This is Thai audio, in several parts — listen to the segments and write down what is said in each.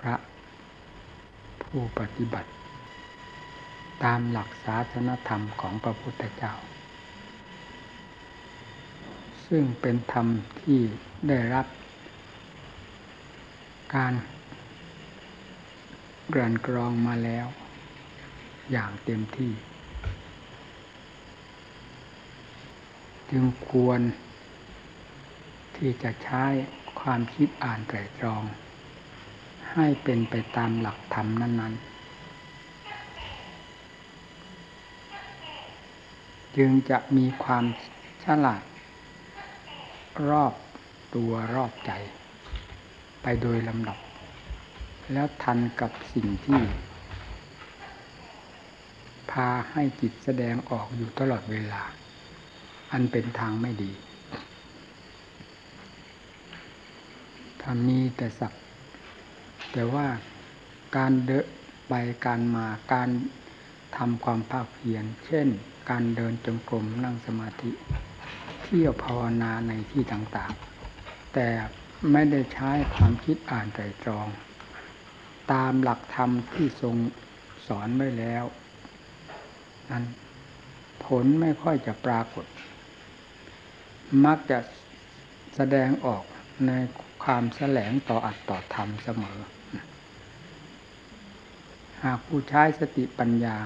พระผู้ปฏิบัติ ตามหลักศาสนธรรมของพระพุทธเจ้า ซึ่งเป็นธรรมที่ได้รับ การกลั่นกรองมาแล้ว อย่างเต็มที่ จึงควรที่จะใช้ความคิดอ่านไตรตรอง ให้เป็นไปตามหลักธรรมนั้น ๆ จึงจะมีความฉลาด รอบตัวรอบใจ ไปโดยลำดับ แล้วทันกับสิ่งที่ พาให้จิตแสดงออกอยู่ตลอดเวลา อันเป็นทางไม่ดีถ้ามีแต่สัก แต่ว่าการเดินไปการมาการทำความภาคเพียรเช่น การเดินจงกรมนั่งสมาธิ เที่ยวภาวนาในที่ต่างๆ แต่ไม่ได้ใช้ความคิดอ่านไตรตรอง ตามหลักธรรมที่ทรงสอนไว้แล้วนั้นผลไม่ค่อยจะปรากฏ มักจะแสดงออกในความแสลงต่ออัตต่อธรรมเสมอ หากผู้ใช้สติปัญญา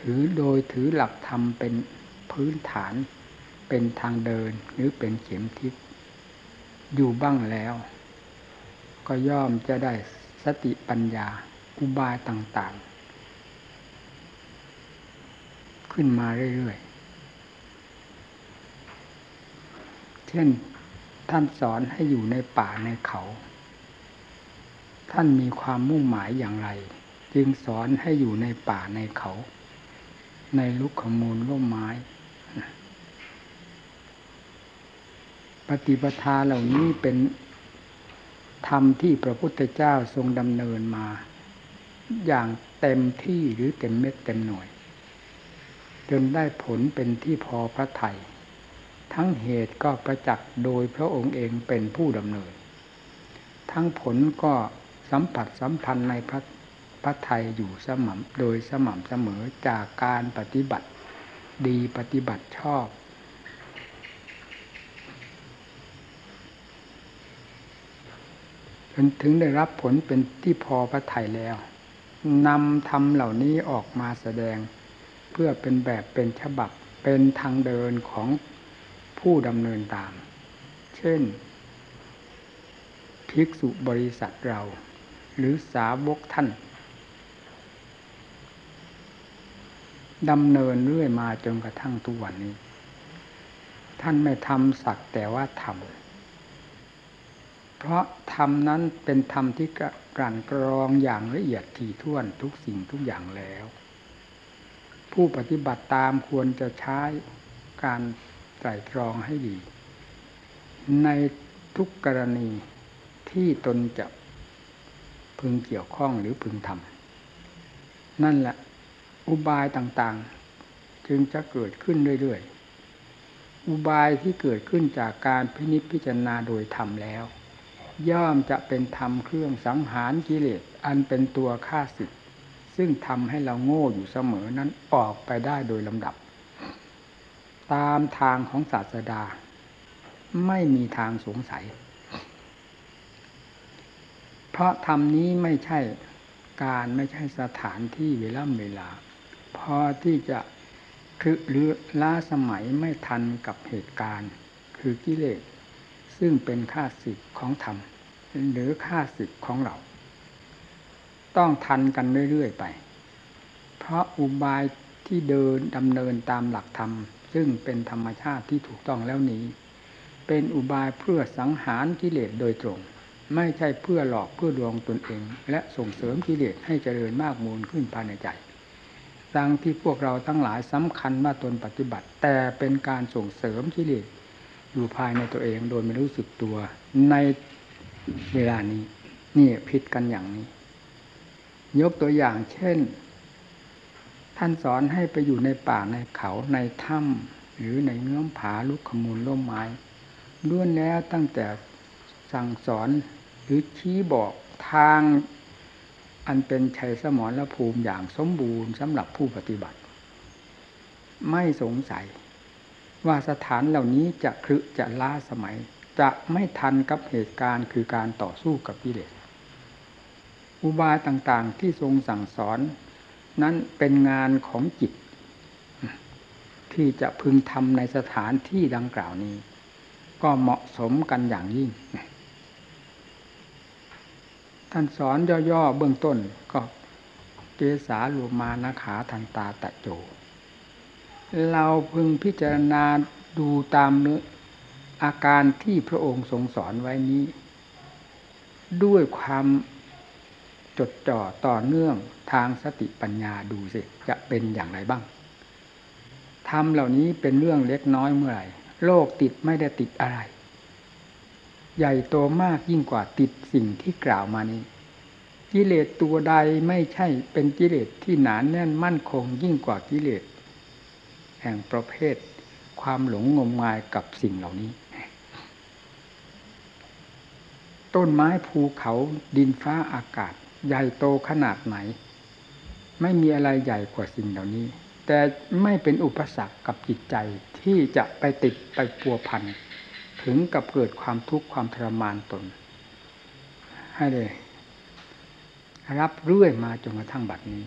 ถือโดยถือหลักธรรมเป็นพื้นฐานเป็นทางเดินหรือเป็นเข็มทิศอยู่บ้างแล้ว ก็ย่อมจะได้สติปัญญาอุบายต่างๆ ขึ้นมาเรื่อยๆ เช่นท่านสอนให้อยู่ในป่าในเขา ท่านมีความมุ่งหมายอย่างไร จึงสอนให้อยู่ในป่าในเขา ในลุกขมูลร่มไม้ ปฏิปทาเหล่านี้เป็นธรรมที่พระพุทธเจ้าทรงดำเนินมา อย่างเต็มที่หรือเต็มเม็ดเต็มหน่วย จนได้ผลเป็นที่พอพระไทยทั้งเหตุก็ประจักษ์โดยพระองค์เองเป็นผู้ดำเนิน ทั้งผลก็ สัมผัสสัมพันธ์ในพระพระไทยอยู่สม่ำโดยสม่ำเสมอจากการปฏิบัติดีปฏิบัติชอบ จนถึงได้รับผลเป็นที่พอพระไทยแล้วนำธรรมเหล่านี้ออกมาแสดง เพื่อเป็นแบบเป็นฉบับเป็นทางเดินของผู้ดำเนินตาม เช่น ภิกษุบริษัทเรา หรือสาวกท่านดำเนินเรื่อยมาจนกระทั่งทุกวันนี้ ท่านไม่ทำสักแต่ว่าทำเพราะธรรมนั้นเป็นธรรมที่กลั่นกรองอย่างละเอียดถี่ถ้วนทุกสิ่งทุกอย่างแล้ว ผู้ปฏิบัติตามควรจะใช้การไตรตรองให้ดี ในทุกกรณีที่ตนจะ พึงเกี่ยวข้องหรือพึงทำนั่นแหละ อุบายต่างๆ จึงจะเกิดขึ้นเรื่อยๆ อุบายที่เกิดขึ้นจากการพินิจพิจารณาโดยธรรมแล้ว ย่อมจะเป็นธรรมเครื่องสังหารกิเลสอันเป็นตัวฆ่าศึกซึ่งทำให้เราโง่อยู่เสมอนั้นออกไปได้โดยลำดับ ตามทางของศาสดา ไม่มีทางสงสัย เพราะธรรมนี้ไม่ใช่การไม่ใช่สถานที่เวลาเวลา พอที่จะคือหรือล้าสมัยไม่ทันกับเหตุการณ์ คือกิเลสซึ่งเป็นค่าสิทธิ์ของธรรม หรือค่าสิทธิ์ของเรา ต้องทันกันเรื่อยๆไป เพราะอุบายที่เดินดำเนินตามหลักธรรม ซึ่งเป็นธรรมชาติที่ถูกต้องแล้วนี้ เป็นอุบายเพื่อสังหารกิเลสโดยตรง ไม่ใช่เพื่อหลอกเพื่อลวงตนเอง และส่งเสริมกิเลสให้เจริญมากมูลขึ้นภายในใจดังที่พวกเราทั้งหลายสำคัญว่าตนปฏิบัติ แต่เป็นการส่งเสริมกิเลสอยู่ภายในตัวเองโดยไม่รู้สึกตัวในเวลานี้นี่ผิดกันอย่างนี้ ยกตัวอย่างเช่น ท่านสอนให้ไปอยู่ในป่าในเขาในถ้ำหรือในเงื้อมผาลุกขมูลร่มไม้ล้วนแล้วตั้งแต่สั่งสอน หรือชี้บอกทางอันเป็นชัยสมรและภูมิอย่างสมบูรณ์สำหรับผู้ปฏิบัติ ไม่สงสัย ว่าสถานเหล่านี้จะครึจะล้าสมัย จะไม่ทันกับเหตุการณ์คือการต่อสู้กับกิเลสอุบายต่างๆที่ทรงสั่งสอน นั้นเป็นงานของจิต ที่จะพึงทำในสถานที่ดังกล่าวนี้ ก็เหมาะสมกันอย่างยิ่ง ท่านสอนย่อๆเบื้องต้นก็เกสาลูมานาขาทันตาตะโจ เราพึงพิจารณาดูตามออาการที่พระองค์ทรงสอนไว้นี้ ด้วยความจดจ่อต่อเนื่องทางสติปัญญาดูสิ จะเป็นอย่างไรบ้างทำเหล่านี้เป็นเรื่องเล็กน้อยเมื่อไหร่ โลกติดไม่ได้ติดอะไร ใหญ่โตมากยิ่งกว่าติดสิ่งที่กล่าวมานี้ กิเลสตัวใดไม่ใช่เป็นกิเลสที่หนานแน่นมั่นคงยิ่งกว่ากิเลสแห่งประเภท ความหลงงมงายกับสิ่งเหล่านี้ ต้นไม้ภูเขาดินฟ้าอากาศ ใหญ่โตขนาดไหน ไม่มีอะไรใหญ่กว่าสิ่งเหล่านี้ แต่ไม่เป็นอุปสรรคกับจิตใจที่จะไปติดไปปัวพัน ถึงกับเกิดความทุกข์ความทรมานตน ให้เลย รับเรื่อยมาจนกระทั่งบัดนี้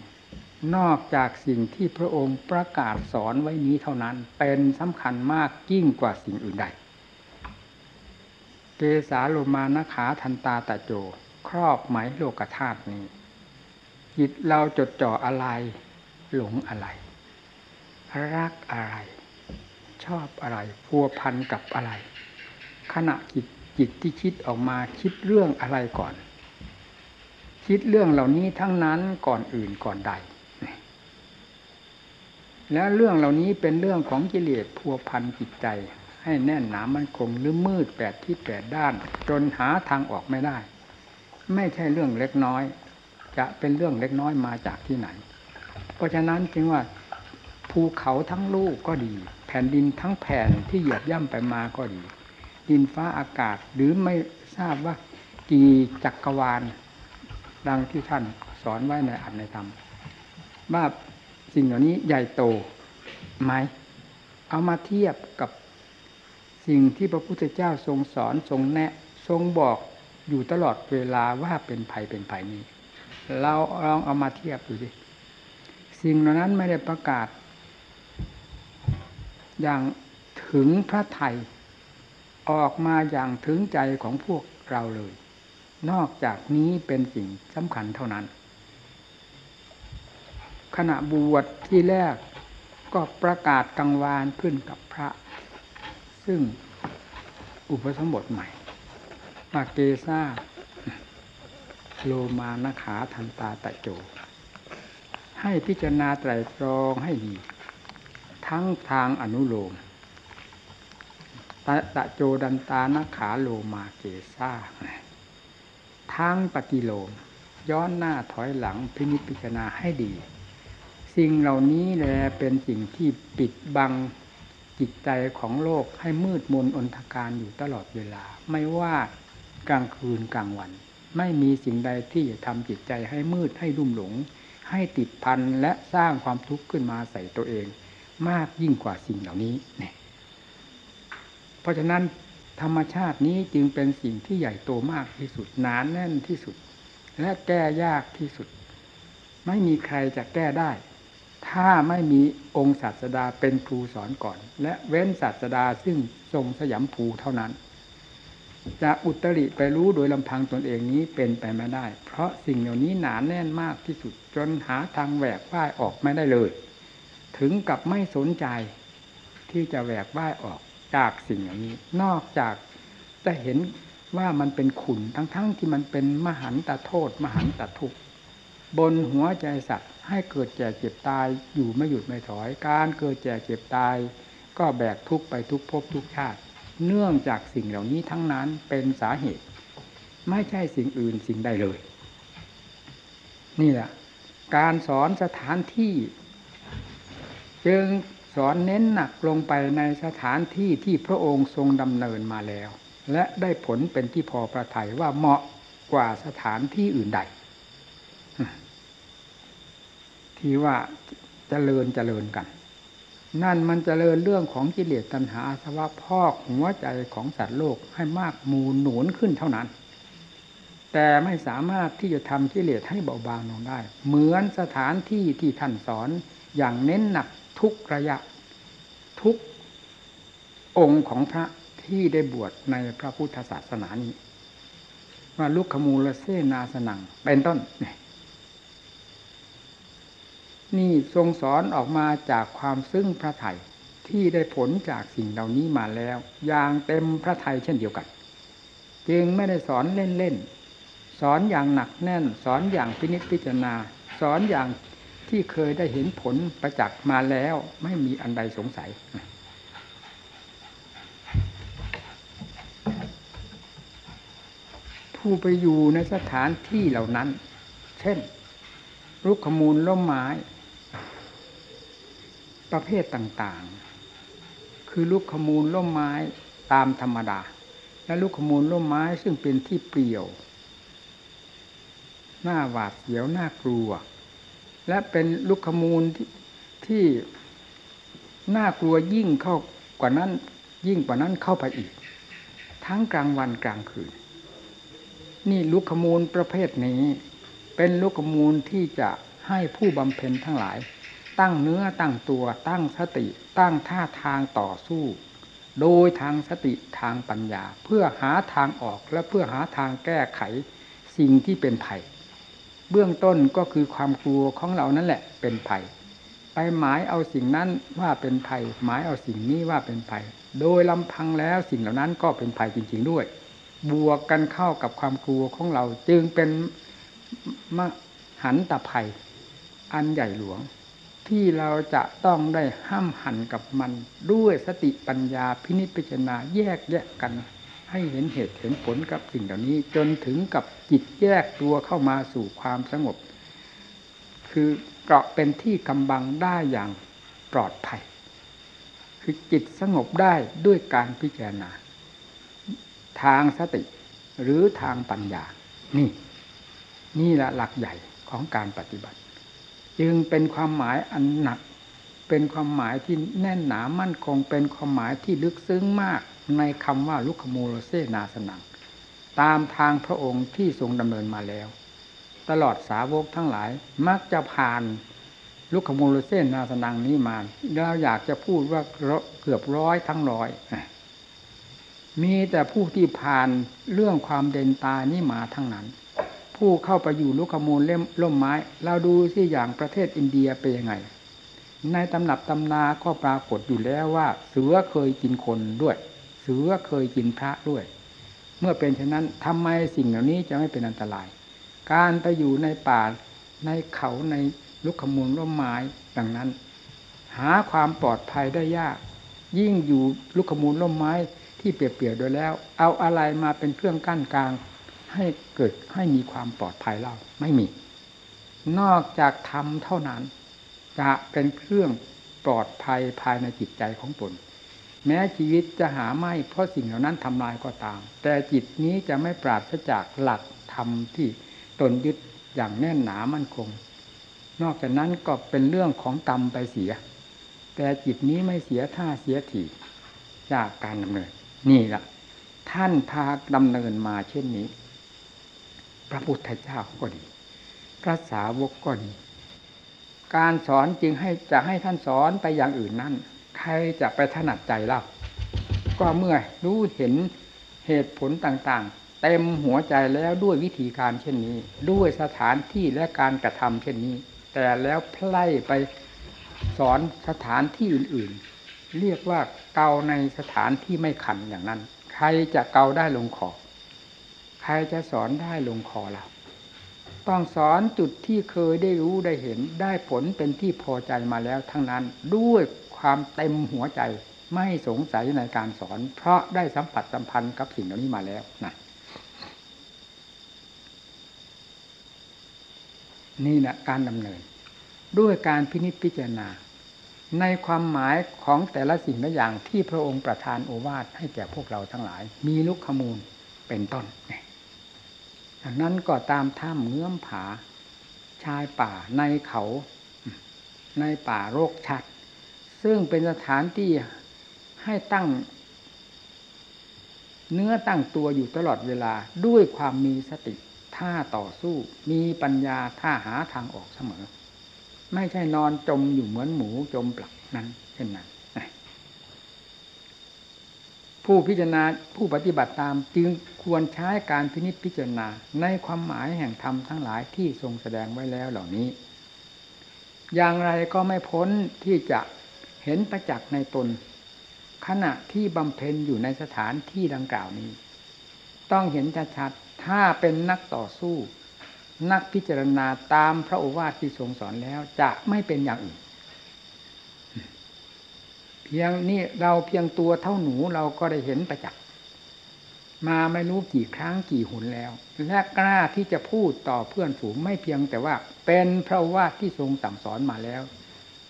นอกจากสิ่งที่พระองค์ประกาศสอนไว้นี้เท่านั้น เป็นสำคัญมากยิ่งกว่าสิ่งอื่นใด เกสาโลมานาขาทันตาตะโจ ครอบไหมโลกธาตุนี้ จิตเราจดจ่ออะไร หลงอะไร รักอะไร ชอบอะไรพัวพันกับอะไร ขณะจิตจิตที่คิดออกมาคิดเรื่องอะไรก่อน คิดเรื่องเหล่านี้ทั้งนั้นก่อนอื่นก่อนใด แล้วเรื่องเหล่านี้เป็นเรื่องของกิเลสพัวพันจิตใจ ให้แน่นหนามันคงหรือมืดแปดที่แปดด้าน จนหาทางออกไม่ได้ ไม่ใช่เรื่องเล็กน้อย จะเป็นเรื่องเล็กน้อยมาจากที่ไหน เพราะฉะนั้นจึงว่าภูเขาทั้งลูกก็ดี แผ่นดินทั้งแผ่นที่เหยียบย่ำไปมาก็ดี ดินฟ้าอากาศ หรือไม่ทราบว่ากี่จักรวาล ดังที่ท่านสอนไว้ในอัตในธรรม ว่าสิ่งเหล่านี้ใหญ่โตไหม เอามาเทียบกับสิ่งที่พระพุทธเจ้าทรงสอนทรงแนะทรงบอกอยู่ตลอดเวลาว่าเป็นภัยเป็นภัยนี้ เราลองเอามาเทียบดูสิ สิ่งเหล่านั้นไม่ได้ประกาศ อย่างถึงพระไทย ออกมาอย่างถึงใจของพวกเราเลย นอกจากนี้เป็นสิ่งสำคัญเท่านั้น ขณะบวชที่แรกก็ประกาศกังวานขึ้นกับพระ ซึ่งอุปสมบทใหม่มาเกซาโลมานขาทันตาตะโจ ให้พิจารณาไตรตรองให้ดี ทั้งทางอนุโลม ตะตะโจดันตานาขาโลมาเกซาทั้งปฏิโลม ย้อนหน้าถอยหลังพินิจพิจารณาให้ดี สิ่งเหล่านี้แหละเป็นสิ่งที่ปิดบังจิตใจของโลกให้มืดมนอนทการอยู่ตลอดเวลา ไม่ว่ากลางคืนกลางวัน ไม่มีสิ่งใดที่จะทำจิตใจให้มืดให้รุ่มหลง ให้ติดพันและสร้างความทุกข์ขึ้นมาใส่ตัวเอง มากยิ่งกว่าสิ่งเหล่านี้เนี่ย ราะฉะนั้นธรรมชาตินี้จึงเป็นสิ่งที่ใหญ่โตมากที่สุดหนานแน่นที่สุด และแก้ยากที่สุด ไม่มีใครจะแก้ได้ ถ้าไม่มีองค์ศาสดาเป็นครูสอนก่อน และเว้นศาสดาซึ่งทรงสยามภูเท่านั้น จะอุตริไปรู้โดยลำพังตนเองนี้เป็นไปไม่ได้ เพราะสิ่งเหล่านี้หนานแน่นมากที่สุด จนหาทางแหวกว่ายออกไม่ได้เลย ถึงกับไม่สนใจที่จะแหวกว่ายออก จากสิ่งเหล่านี้ นอกจากจะเห็นว่ามันเป็นขุนทั้งๆทที่มันเป็นมหันตโทษ มหันตทุกข์บนหัวใจสัตว์ให้เกิดแก่เจ็บตายอยู่ไม่หยุดไม่ถอย การเกิดแก่เจ็บตาย ก็แบกทุกไปทุกภพทุกชาติ เนื่องจากสิ่งเหล่านี้ทั้งนั้นเป็นสาเหตุ ไม่ใช่สิ่งอื่นสิ่งใดเลย นี่แหละ การสอนสถานที่ จึง สอนเน้นหนักลงไปในสถานที่ที่พระองค์ทรงดำเนินมาแล้ว และได้ผลเป็นที่พอประทัยว่าเหมาะกว่าสถานที่อื่นใด ที่ว่าเจริญเจริญกัน นั่นมันเจริญเรื่องของกิเลสตัณหาสวะพอกหัวใจของสัตว์โลกให้มากมูลหนุนขึ้นเท่านั้น แต่ไม่สามารถที่จะทำกิเลสให้เบาบางลงได้ เหมือนสถานที่ที่ท่านสอนอย่างเน้นหนัก ทุกระยะ ทุกองค์ของพระที่ได้บวชในพระพุทธศาสนานี้ ว่าลุกขมูลเสนาสนังเป็นต้น นี่ทรงสอนออกมาจากความซึ้งพระไถ่ที่ได้ผลจากสิ่งเหล่านี้มาแล้ว อย่างเต็มพระไทยเช่นเดียวกัน จึงไม่ได้สอนเล่นๆสอนอย่างหนักแน่น สอนอย่างพินิจพิจารณา สอนอย่าง ที่เคยได้เห็นผลประจักษ์มาแล้วไม่มีอันใดสงสัย ผู้ไปอยู่ในสถานที่เหล่านั้น เช่นรุกขมูลล่มไม้ ประเภทต่างๆ คือลูกขมูลล่มไม้ตามธรรมดา และลูกขมูลล่มไม้ซึ่งเป็นที่เปลี่ยว หน้าหวาดเสียวหน้ากลัว และเป็นลูกขมูลที่ที่น่ากลัวยิ่งเข้ากว่านั้น ยิ่งกว่านั้นเข้าไปอีก ทั้งกลางวันกลางคืน นี่ลุกขมูลประเภทนี้ เป็นลุกขมูลที่จะให้ผู้บำเพ็ญทั้งหลาย ตั้งเนื้อตั้งตัวตั้งสติ ตั้งท่าทางต่อสู้ โดยทางสติทางปัญญา เพื่อหาทางออกและเพื่อหาทางแก้ไขสิ่งที่เป็นภัย เบื้องต้นก็คือความกลัวของเรานั่นแหละเป็นภัย ไปหมายเอาสิ่งนั้นว่าเป็นภัย หมายเอาสิ่งนี้ว่าเป็นภัย โดยลำพังแล้วสิ่งเหล่านั้นก็เป็นภัยจริง ๆด้วย บวกกันเข้ากับความกลัวของเราจึงเป็นมหันตภัย อันใหญ่หลวง ที่เราจะต้องได้ห้ามหันกับมันด้วยสติปัญญาพินิจพิจารณาแยกแยกกัน ให้เห็นเหตุเห็นผลกับสิ่งเหล่านี้ จนถึงกับจิตแยกตัวเข้ามาสู่ความสงบ คือเกาะเป็นที่กำบังได้อย่างปลอดภัย คือจิตสงบได้ด้วยการพิจารณา ทางสติหรือทางปัญญา นี่ นี่แหละหลักใหญ่ของการปฏิบัติ จึงเป็นความหมายอันหนัก เป็นความหมายที่แน่นหนามั่นคง เป็นความหมายที่ลึกซึ้งมากในคำว่าลุคโมโลเซนาสนัง ตามทางพระองค์ที่ทรงดำเนินมาแล้ว ตลอดสาวกทั้งหลายมักจะผ่านลุคโมโลเซนาสนังนี้มาเราอยากจะพูดว่าเกือบร้อยทั้งร้อยมีแต่ผู้ที่ผ่านเรื่องความเด่นตานี่มาทั้งนั้น ผู้เข้าไปอยู่ลุกขมูลเล่มล่มไม้ เราดูสิอย่างประเทศอินเดียเป็นยังไง ในตำนับตำนาก็ปรากฏอยู่แล้วว่า เสือเคยกินคนด้วย เสือเคยกินพระด้วย เมื่อเป็นเช่นนั้นทำไมสิ่งเหล่านี้จะไม่เป็นอันตราย การไปอยู่ในป่าในเขาในลุกขมูลร่มไม้ดังนั้น หาความปลอดภัยได้ยาก ยิ่งอยู่ลุกขมูลร่มไม้ที่เปียบๆโดยแล้ว เอาอะไรมาเป็นเครื่องกั้นกลาง ให้เกิดให้มีความปลอดภัยเล่าไม่มี นอกจากธรรมเท่านั้น จะเป็นเครื่องปลอดภัยภายในจิตใจของตน แม้ชีวิตจะหาไม่เพราะสิ่งเหล่านั้นทำลายก็ตาม แต่จิตนี้จะไม่ปราศจากหลักธรรมที่ตนยึดอย่างแน่นหนามั่นคง นอกจากนั้นก็เป็นเรื่องของกรรมไปเสีย แต่จิตนี้ไม่เสียท่าเสียทีจากการดำเนิน นี่แหละท่านพาดำเนินมาเช่นนี้ พระพุทธเจ้าก็ดี พระสาวกก็ดี การสอนจึงให้จะให้ท่านสอนไปอย่างอื่นนั่น ใครจะไปถนัดใจเล่าก็เมื่อรู้เห็นเหตุผลต่างๆ เต็มหัวใจแล้วด้วยวิธีการเช่นนี้ ด้วยสถานที่และการกระทำเช่นนี้ แต่แล้วไพล่ไปสอนสถานที่อื่นๆ เรียกว่าเกาในสถานที่ไม่ขันอย่างนั้น ใครจะเกาได้ลงคอใครจะสอนได้ลงคอเรา ต้องสอนจุดที่เคยได้รู้ได้เห็นได้ผลเป็นที่พอใจมาแล้วทั้งนั้นด้วยความเต็มหัวใจไม่สงสัยในการสอน เพราะได้สัมผัสสัมพันธ์กับสิ่งเหล่านี้มาแล้วนะนี่นะการดำเนิน ด้วยการพินิจพิจารณา ในความหมายของแต่ละสิ่งละอย่างที่พระองค์ประทานโอวาทให้แก่พวกเราทั้งหลาย มีลุกขมูลเป็นต้น ดังนั้นก็ตามถ้ำเงื้อมผา ชายป่าในเขาในป่าโรคชัด ซึ่งเป็นสถานที่ให้ตั้ง เนื้อตั้งตัวอยู่ตลอดเวลาด้วยความมีสติท่าต่อสู้ มีปัญญาท่าหาทางออกเสมอ ไม่ใช่นอนจมอยู่เหมือนหมูจมปลักนั้นเช่นนั้น ผู้พิจารณาผู้ปฏิบัติตามจึงควรใช้การพินิจพิจารณาในความหมายแห่งธรรมทั้งหลายที่ทรงแสดงไว้แล้วเหล่านี้ อย่างไรก็ไม่พ้นที่จะเห็นประจักษ์ในตน ขณะที่บำเพ็ญอยู่ในสถานที่ดังกล่าวนี้ ต้องเห็นชัดๆถ้าเป็นนักต่อสู้ นักพิจารณาตามพระโอวาทที่ทรงสอนแล้วจะไม่เป็นอย่างอื่น เพียงนี่เราเพียงตัวเท่าหนูเราก็ได้เห็นประจักษ์มาไม่รู้กี่ครั้งกี่หนแล้ว และกล้าที่จะพูดต่อเพื่อนฝูงไม่เพียงแต่ว่า เป็นพระว่าทที่ทรงสั่งสอนมาแล้ว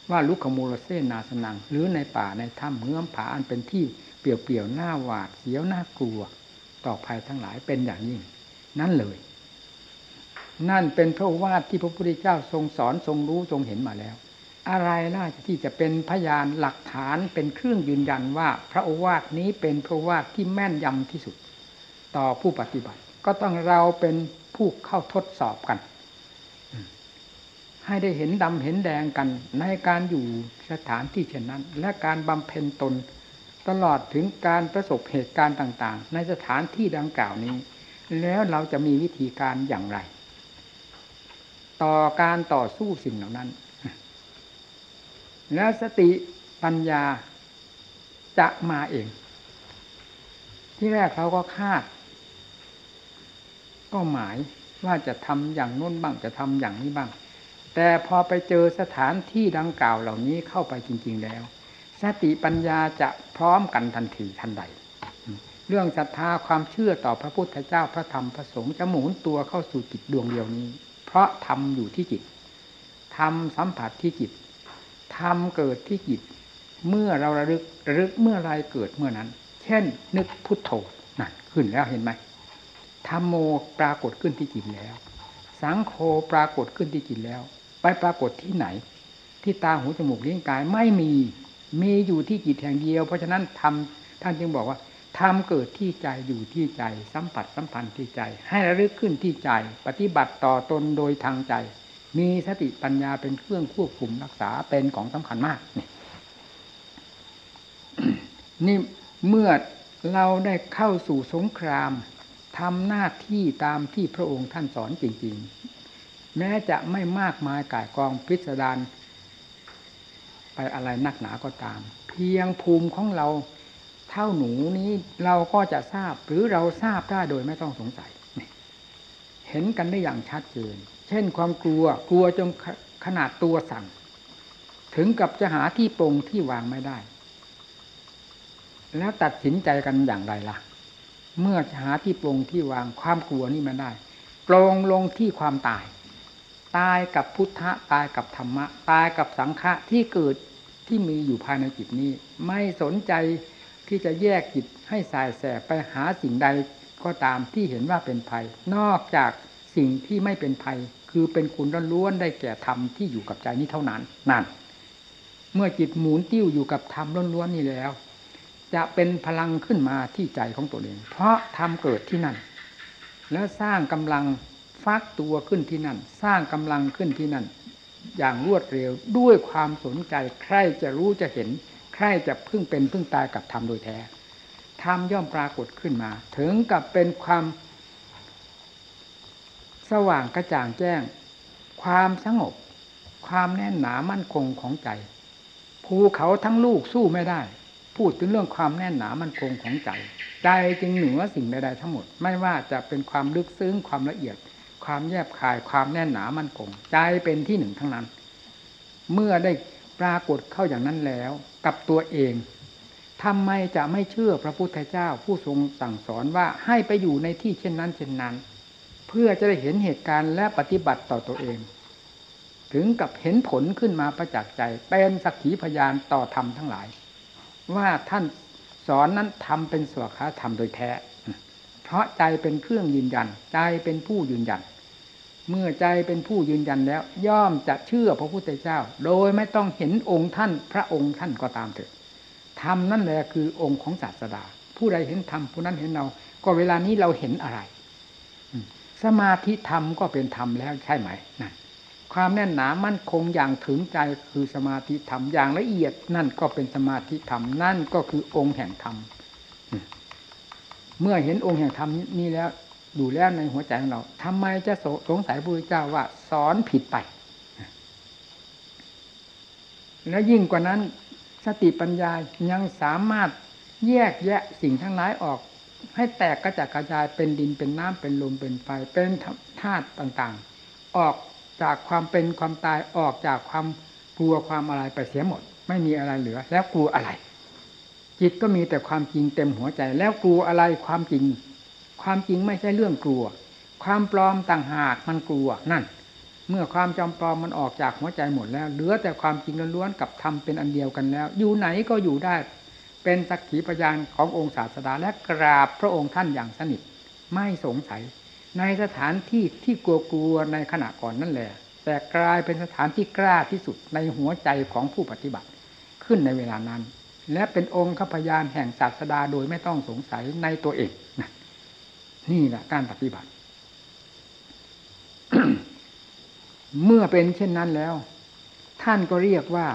ว่าลุกขมูลเซนนาสนัง หรือในป่าในถ้ำเงื้อมผาอันเป็นที่เปลี่ยวๆหน้าหวาดเสียวหน้ากลัว ต่อภัยทั้งหลายเป็นอย่างยิ่ง นั่นเลย นั่นเป็นพระวาทที่พระพุทธเจ้าทรงสอนทรงรู้ทรงเห็นมาแล้ว อะไรน่าที่จะเป็นพยานหลักฐานเป็นเครื่องยืนยันว่า พระโอวาทนี้เป็นพระวาทที่แม่นยำที่สุด ต่อผู้ปฏิบัติ ก็ต้องเราเป็นผู้เข้าทดสอบกัน ให้ได้เห็นดำเห็นแดงกัน ในการอยู่สถานที่เช่นนั้น และการบำเพ็ญตน ตลอดถึงการประสบเหตุการณ์ต่าง ๆ ในสถานที่ดังกล่าวนี้ แล้วเราจะมีวิธีการอย่างไร ต่อการต่อสู้สิ่งเหล่านั้น แล้วสติปัญญาจะมาเอง ที่แรกเขาก็คาด ก็หมายว่าจะทำอย่างน้นบ้างจะทำอย่างนี้บ้าง แต่พอไปเจอสถานที่ดังกล่าวเหล่านี้เข้าไปจริง ๆแล้ว สติปัญญาจะพร้อมกันทันทีทันใด เรื่องศรัทธาความเชื่อต่อพระพุทธเจ้าพระธรรมพระสงฆ์จะหมุนตัวเข้าสู่จิตดวงเดียวนี้ เพราะทำอยู่ที่จิตทำสัมผัสที่จิต ธรรมเกิดที่จิต เมื่อเราระลึกระลึกเมื่อไรเกิดเมื่อนั้น เช่น นึกพุทโธนั่นขึ้นแล้วเห็นไหมธรรมโมปรากฏขึ้นที่จิตแล้ว สังโฆปรากฏขึ้นที่จิตแล้ว ไปปรากฏที่ไหน ที่ตาหูจมูกลิ้นกายไม่มีมีอยู่ที่จิตแห่งเดียว เพราะฉะนั้นทำท่านจึงบอกว่าทำเกิดที่ใจอยู่ที่ใจ สัมผัสสัมพันธ์ที่ใจ ให้ระลึกขึ้นที่ใจ ปฏิบัติต่อตนโดยทางใจ มีสติปัญญาเป็นเครื่องควบคุมรักษาเป็นของสำคัญมากนี่นี่เมื่อเราได้เข้าสู่สงครามทำหน้าที่ตามที่พระองค์ท่านสอนจริง ๆ แม้จะไม่มากมายกายกองพิสดารไปอะไรนักหนาก็ตาม เพียงภูมิของเราเท่าหนูนี้เราก็จะทราบหรือเราทราบได้โดยไม่ต้องสงสัย เห็นกันได้อย่างชัดเจน เช่นความกลัวกลัวจนขนาดตัวสั่นถึงกับจะหาที่ปรงที่วางไม่ได้ แล้วตัดสินใจกันอย่างไรล่ะ เมื่อหาที่ปรงที่วางความกลัวนี่มาได้ปรงลงที่ความตาย ตายกับพุทธะตายกับธรรมะ ตายกับสังฆะที่เกิดที่มีอยู่ภายในจิตนี้ ไม่สนใจที่จะแยกจิตให้สายแสบไปหาสิ่งใดก็ตามที่เห็นว่าเป็นภัย นอกจากสิ่งที่ไม่เป็นภัย คือเป็นคุณล้วนได้แก่ธรรมที่อยู่กับใจนี้เท่านั้นนั่น เมื่อจิตหมุนติ้วอยู่กับธรรมล้วนๆนี่แล้ว จะเป็นพลังขึ้นมาที่ใจของตัวเอง เพราะธรรมเกิดที่นั่น แล้วสร้างกำลังฟักตัวขึ้นที่นั่น สร้างกำลังขึ้นที่นั่น อย่างรวดเร็วด้วยความสนใจใครจะรู้จะเห็น ใครจะพึ่งเป็นพึ่งตายกับธรรมโดยแท้ธรรมย่อมปรากฏขึ้นมา ถึงกับเป็นความ สว่างกระจ่างแจ้ง ความสงบ ความแน่นหนามั่นคงของใจภูเขาทั้งลูกสู้ไม่ได้ พูดถึงเรื่องความแน่นหนามั่นคงของใจ ใจจึงเหนือสิ่งใดๆทั้งหมด ไม่ว่าจะเป็นความลึกซึ้งความละเอียด ความแยบคายความแน่นหนามั่นคง ใจเป็นที่หนึ่งทั้งนั้น เมื่อได้ปรากฏเข้าอย่างนั้นแล้ว กับตัวเองทำไมจะไม่เชื่อพระพุทธเจ้าผู้ทรงสั่งสอนว่าให้ไปอยู่ในที่เช่นนั้นเช่นนั้น เพื่อจะได้เห็นเหตุการณ์และปฏิบัติต่อตัวเอง ถึงกับเห็นผลขึ้นมาประจักษ์ใจ เป็นสักขีพยานต่อธรรมทั้งหลาย ว่าท่านสอนนั้นทำเป็นสวขาธรรมโดยแท้ เพราะใจเป็นเครื่องยืนยัน ใจเป็นผู้ยืนยัน เมื่อใจเป็นผู้ยืนยันแล้ว ย่อมจะเชื่อพระพุทธเจ้า โดยไม่ต้องเห็นองค์ท่านพระองค์ท่านก็ตามเถิดธรรมนั่นแหละคือองค์ของศาสดา ผู้ใดเห็นธรรมผู้นั้นเห็นเรา ก็เวลานี้เราเห็นอะไร สมาธิธรรมก็เป็นธรรมแล้วใช่ไหมนั่นความแน่นหนามั่นคงอย่างถึงใจคือสมาธิธรรมอย่างละเอียด นั่นก็เป็นสมาธิธรรมนั่นก็คือองค์แห่งธรรมเมื่อเห็นองค์แห่งธรรมนี้แล้วดูแล้วในหัวใจของเราทำไมจะสงสัยพระพุทธเจ้าว่าสอนผิดไป แล้วยิ่งกว่านั้นสติปัญญายังสามารถแยกแยะสิ่งทั้งหลายออก ให้แตกกระจัดกระจายเป็นดินเป็นน้ำเป็นลมเป็นไฟเป็นธาตุต่างๆ ออกจากความเป็นความตายออกจากความกลัวความอะไรไปเสียหมด ไม่มีอะไรเหลือ แล้วกลัวอะไร จิตก็มีแต่ความจริงเต็มหัวใจ แล้วกลัวอะไรความจริง ความจริงไม่ใช่เรื่องกลัว ความปลอมต่างหากมันกลัวนั่น เมื่อความจำปลอมมันออกจากหัวใจหมดแล้ว เหลือแต่ความจริงล้วนๆกับธรรมเป็นอันเดียวกันแล้ว อยู่ไหนก็อยู่ได้ เป็นสักขีพยานขององค์ศาสดาและกราบพระองค์ท่านอย่างสนิท ไม่สงสัย ในสถานที่ที่กลัวๆในขณะก่อนนั่นแหละ แต่กลายเป็นสถานที่กล้าที่สุดในหัวใจของผู้ปฏิบัติขึ้นในเวลานั้น และเป็นองค์ขพยานแห่งศาสดาโดยไม่ต้องสงสัยในตัวเองนี่แหละการปฏิบัติ เมื่อเป็นเช่นนั้นแล้ว ท่านก็เรียกว่า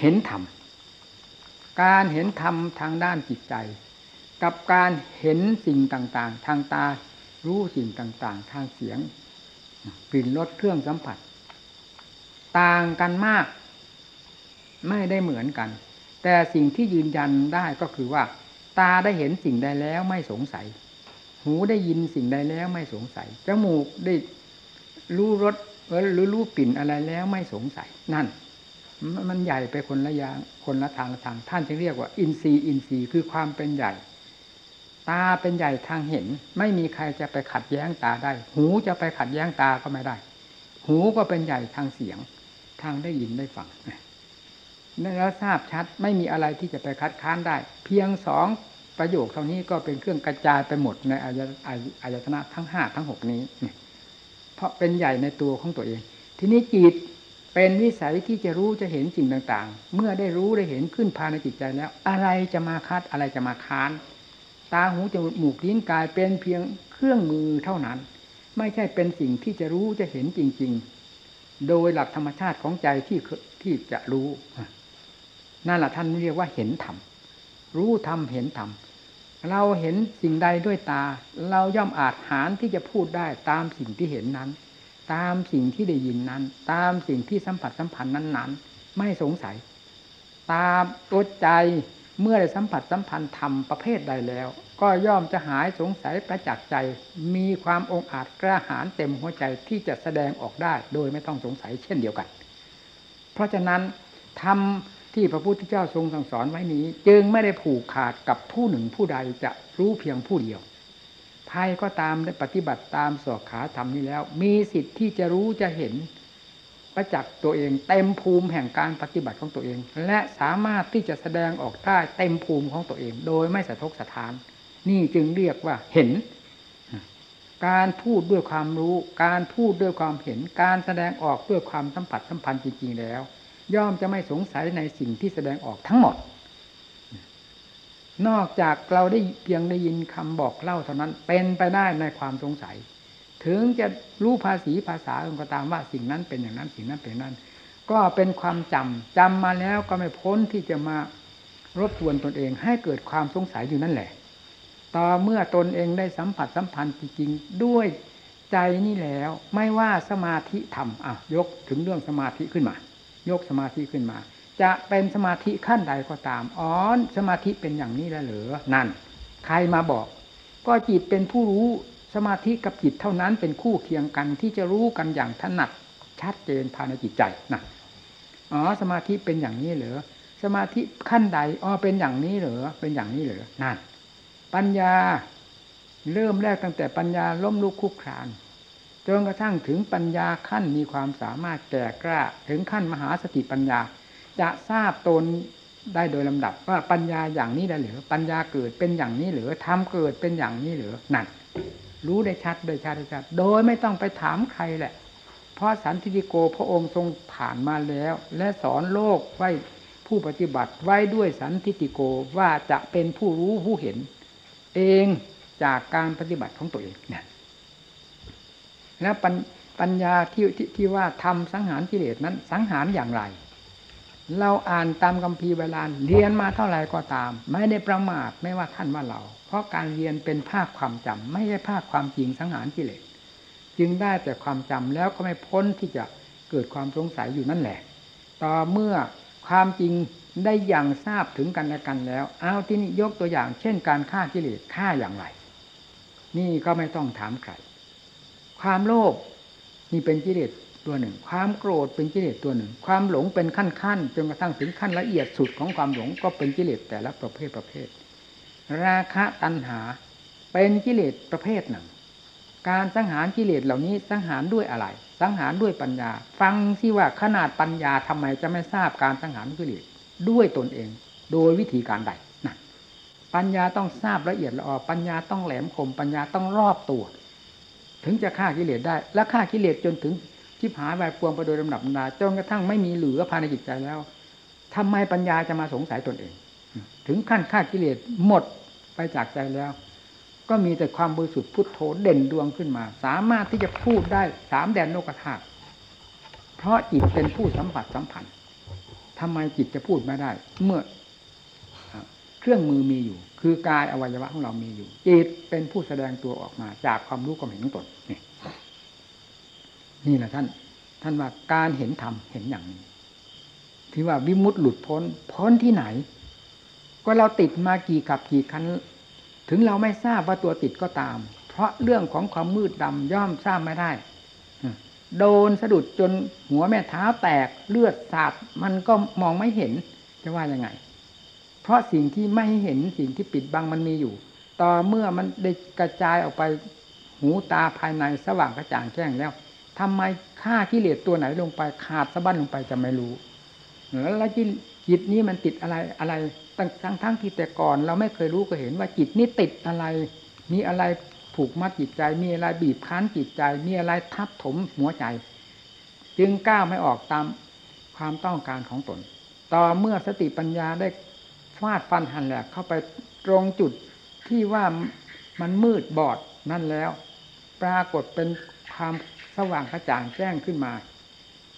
เห็นธรรม การเห็นธรรมทางด้านจิตใจ กับการเห็นสิ่งต่างๆ ทางตารู้สิ่งต่างๆ ทางเสียงกลิ่นรสเครื่องสัมผัส ต่างกันมาก ไม่ได้เหมือนกัน แต่สิ่งที่ยืนยันได้ก็คือว่า ตาได้เห็นสิ่งใดแล้วไม่สงสัย หูได้ยินสิ่งใดแล้วไม่สงสัยจมูกได้รู้รสหรือรู้กลิ่นอะไรแล้วไม่สงสัยนั่น มันใหญ่ไปคนละอย่างคนละทางละทาง ท่านจึงเรียกว่า อินทรีย์อินทรีย์คือความเป็นใหญ่ ตาเป็นใหญ่ทางเห็น ไม่มีใครจะไปขัดแย้งตาได้ หูจะไปขัดแย้งตาก็ไม่ได้ หูก็เป็นใหญ่ทางเสียง ทางได้ยินได้ฟังแล้วทราบชัดไม่มีอะไรที่จะไปคัดค้านได้ เพียงสองประโยคเท่านี้ก็เป็นเครื่องกระจายไปหมดในอายอายตนะทั้งห้าทั้งหกนี้ เพราะเป็นใหญ่ในตัวของตัวเอง ทีนี้จิต เป็นวิสัยที่จะรู้จะเห็นสิ่งต่างๆ เมื่อได้รู้ได้เห็นขึ้นภายในจิตใจแล้ว อะไรจะมาคัดอะไรจะมาค้าน ตาหูจมูกลิ้นกายเป็นเพียงเครื่องมือเท่านั้น ไม่ใช่เป็นสิ่งที่จะรู้จะเห็นจริง ๆ โดยหลักธรรมชาติของใจที่ที่จะรู้นั่นแหละท่านเรียกว่าเห็นธรรมรู้ธรรมเห็นธรรมเราเห็นสิ่งใดด้วยตา เราย่อมอาจหารที่จะพูดได้ตามสิ่งที่เห็นนั้น ตามสิ่งที่ได้ยินนั้น ตามสิ่งที่สัมผัสสัมพันธ์นั้น ๆ ไม่สงสัย ตามตัวใจเมื่อได้สัมผัสสัมพันธ์ธรรมประเภทใดแล้ว ก็ย่อมจะหายสงสัยประจักษ์ใจ มีความองอาจกล้าหาญเต็มหัวใจที่จะแสดงออกได้ โดยไม่ต้องสงสัยเช่นเดียวกัน เพราะฉะนั้นธรรมที่พระพุทธเจ้าทรงสั่งสอนไว้นี้ จึงไม่ได้ผูกขาดกับผู้หนึ่งผู้ใดจะรู้เพียงผู้เดียว ครก็ตามได้ปฏิบัติตามสอกขาธรรมนี้แล้ว มีสิทธิ์ที่จะรู้จะเห็นประจักษ์ตัวเอง เต็มภูมิแห่งการปฏิบัติของตัวเอง และสามารถที่จะแสดงออกได้เต็มภูมิของตัวเอง โดยไม่สะทกสะทาน นี่จึงเรียกว่าเห็น การพูดด้วยความรู้ การพูดด้วยความเห็น การแสดงออกด้วยความสัมผัสสัมพันธ์จริงๆแล้ว ย่อมจะไม่สงสัยในสิ่งที่แสดงออกทั้งหมด นอกจากเราได้เพียงได้ยินคำบอกเล่าเท่านั้น เป็นไปได้ในความสงสัย ถึงจะรู้ภาษีภาษาก็ตามว่าสิ่งนั้นเป็นอย่างนั้นสิ่งนั้นเป็นนั้น ก็เป็นความจำจำมาแล้วก็ไม่พ้นที่จะมารบกวนตนเองให้เกิดความสงสัยอยู่นั่นแหละ ต่อเมื่อตนเองได้สัมผัสสัมพันธ์จริงๆด้วยใจนี่แล้วไม่ว่าสมาธิทำอะยกถึงเรื่องสมาธิขึ้นมา ยกสมาธิขึ้นมา จะเป็นสมาธิขั้นใดก็ตามอ๋อสมาธิเป็นอย่างนี้แล้วเหรอนั่น ใครมาบอก ก็จิตเป็นผู้รู้สมาธิกับจิตเท่านั้นเป็นคู่เคียงกันที่จะรู้กันอย่างถนัดชัดเจนภายในจิตใจนะอ๋อสมาธิเป็นอย่างนี้เหรอสมาธิขั้นใดอ๋อเป็นอย่างนี้เหรอเป็นอย่างนี้เหรอนั่น ปัญญาเริ่มแรกตั้งแต่ปัญญาล้มลุกคุกครานจนกระทั่งถึงปัญญาขั้นมีความสามารถแก่กล้าถึงขั้นมหาสติปัญญา จะทราบตนได้โดยลำดับว่าปัญญาอย่างนี้ได้หรือปัญญาเกิดเป็นอย่างนี้หรือทำเกิดเป็นอย่างนี้หรือหนั่นรู้ได้ชัดได้ชัดได้ชัดโดยไม่ต้องไปถามใครแหละ เพราะสันติโกพระองค์ทรงผ่านมาแล้ว และสอนโลกไว้ผู้ปฏิบัติไว้ด้วยสันติโกว่าจะเป็นผู้รู้ผู้เห็น เองจากการปฏิบัติของตัวเองเนี่ยแล้วปัญปญญาที่ที่ที่ว่าทำสังหารกิเลสนั้นสังหารอย่างไร เราอ่านตามคัมภีร์เวลาเรียนมาเท่าไหร่ก็ตาม ไม่ได้ประมาทไม่ว่าท่านว่าเรา เพราะการเรียนเป็นภาคความจำไม่ใช่ภาคความจริงสังหารกิเลสจึงได้แต่ความจำแล้วก็ไม่พ้นที่จะเกิดความสงสัยอยู่นั่นแหละ ต่อเมื่อความจริงได้อย่างทราบถึงกันและกันแล้ว เอาที่นี่ยกตัวอย่าง เช่น การฆ่ากิเลสฆ่าอย่างไร นี่ก็ไม่ต้องถามใครความโลภนี่เป็นกิเลส ตัวหนึ่ง ความโกรธเป็นกิเลสตัวหนึ่ง ความหลงเป็นขั้นขั้นจนกระทั่งถึงขั้นละเอียดสุดของความหลงก็เป็นกิเลสแต่ละประเภทประเภท ราคะตัณหาเป็นกิเลสประเภทหนึ่ง การสังหารกิเลสเหล่านี้สังหารด้วยอะไร สังหารด้วยปัญญา ฟังสิว่าขนาดปัญญาทำไมจะไม่ทราบการสังหารกิเลสด้วยตนเอง โดยวิธีการใดนะปัญญาต้องทราบละเอียดละออปัญญาต้องแหลมคม ปัญญาต้องรอบตัว ถึงจะฆ่ากิเลสได้ และฆ่ากิเลสจนถึง ชิบหายไปพวงไปโดยลำดับนาจนกระทั่งไม่มีเหลือภายในจิตใจแล้วทำไมปัญญาจะมาสงสัยตนเอง ถึงขั้นฆ่ากิเลสหมดไปจากใจแล้ว ก็มีแต่ความบริสุทธิ์พุทโธเด่นดวงขึ้นมา สามารถที่จะพูดได้สามแดนโลกธาตุเพราะจิตเป็นผู้สัมผัสสัมพันธ์ทำไมจิตจะพูดไม่ได้ เมื่อเครื่องมือมีอยู่ คือกายอวัยวะของเรามีอยู่จิตเป็นผู้แสดงตัวออกมาจากความรู้ความเห็นของตนนี่ นี่แหละท่าน ท่านว่าการเห็นธรรมเห็นอย่างนี้ที่ว่าวิมุตต์หลุดพ้น พ้นที่ไหน ก็เราติดมากี่กับกี่คันถึงเราไม่ทราบว่าตัวติดก็ตาม เพราะเรื่องของความมืดดำย่อมทราบไม่ได้โดนสะดุดจนหัวแม่เท้าแตกเลือดสาดมันก็มองไม่เห็นจะว่ายังไง เพราะสิ่งที่ไม่เห็นสิ่งที่ปิดบังมันมีอยู่ ต่อเมื่อมันได้กระจายออกไปหูตาภายในสว่างกระจ่างแจ้งแล้ว ทำไมฆ่ากิเลสตัวไหนลงไปขาดสะบั้นลงไปจะไม่รู้แล้วจิตนี้มันติดอะไรอะไรตั้งทั้งทั้งที่แต่ก่อน เราไม่เคยรู้ก็เห็นว่าจิตนี้ติดอะไร มีอะไรผูกมัดจิตใจ มีอะไรบีบคั้นจิตใจ มีอะไรทับถมหัวใจ จึงก้าวไม่ออกตามความต้องการของตน ต่อเมื่อสติปัญญาได้ฟาดฟันหันแหลกเข้าไปตรงจุดที่ว่ามันมืดบอดนั่นแล้ว ปรากฏเป็นความ สว่างกระจ่างแจ้งขึ้นมา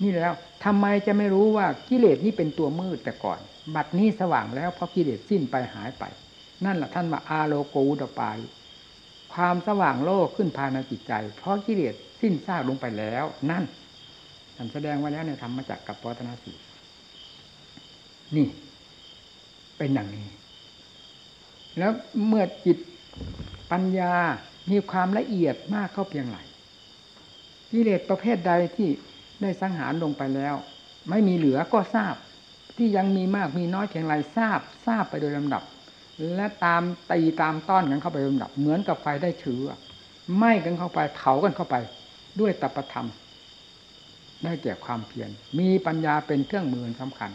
นี่แล้วทำไมจะไม่รู้ว่ากิเลสนี่เป็นตัวมืดแต่ก่อน บัดนี้สว่างแล้วเพราะกิเลสสิ้นไปหายไป นั่นแหละท่านว่าอาโลโกอุตปายความสว่างโลกขึ้นภายในจิตใจ เพราะกิเลสสิ้นซากลงไปแล้ว นั่นท่านแสดงไว้แล้วในธรรมจักรกับปวัตนาสีนี่ เป็นอย่างนี้ แล้วเมื่อจิตปัญญามีความละเอียดมากเข้าเพียงไร กิเลสประเภทใดที่ได้สังหารลงไปแล้ว ไม่มีเหลือก็ทราบ ที่ยังมีมากมีน้อยเพียงไรทราบทราบไปโดยลำดับ และตามตีตามต้อนกันเข้าไปลำดับ เหมือนกับไฟได้เชื้อไหม้กันเข้าไปเผากันเข้าไป ด้วยตปธรรม ได้แก่ความเพียรมีปัญญาเป็นเครื่องมือสำคัญ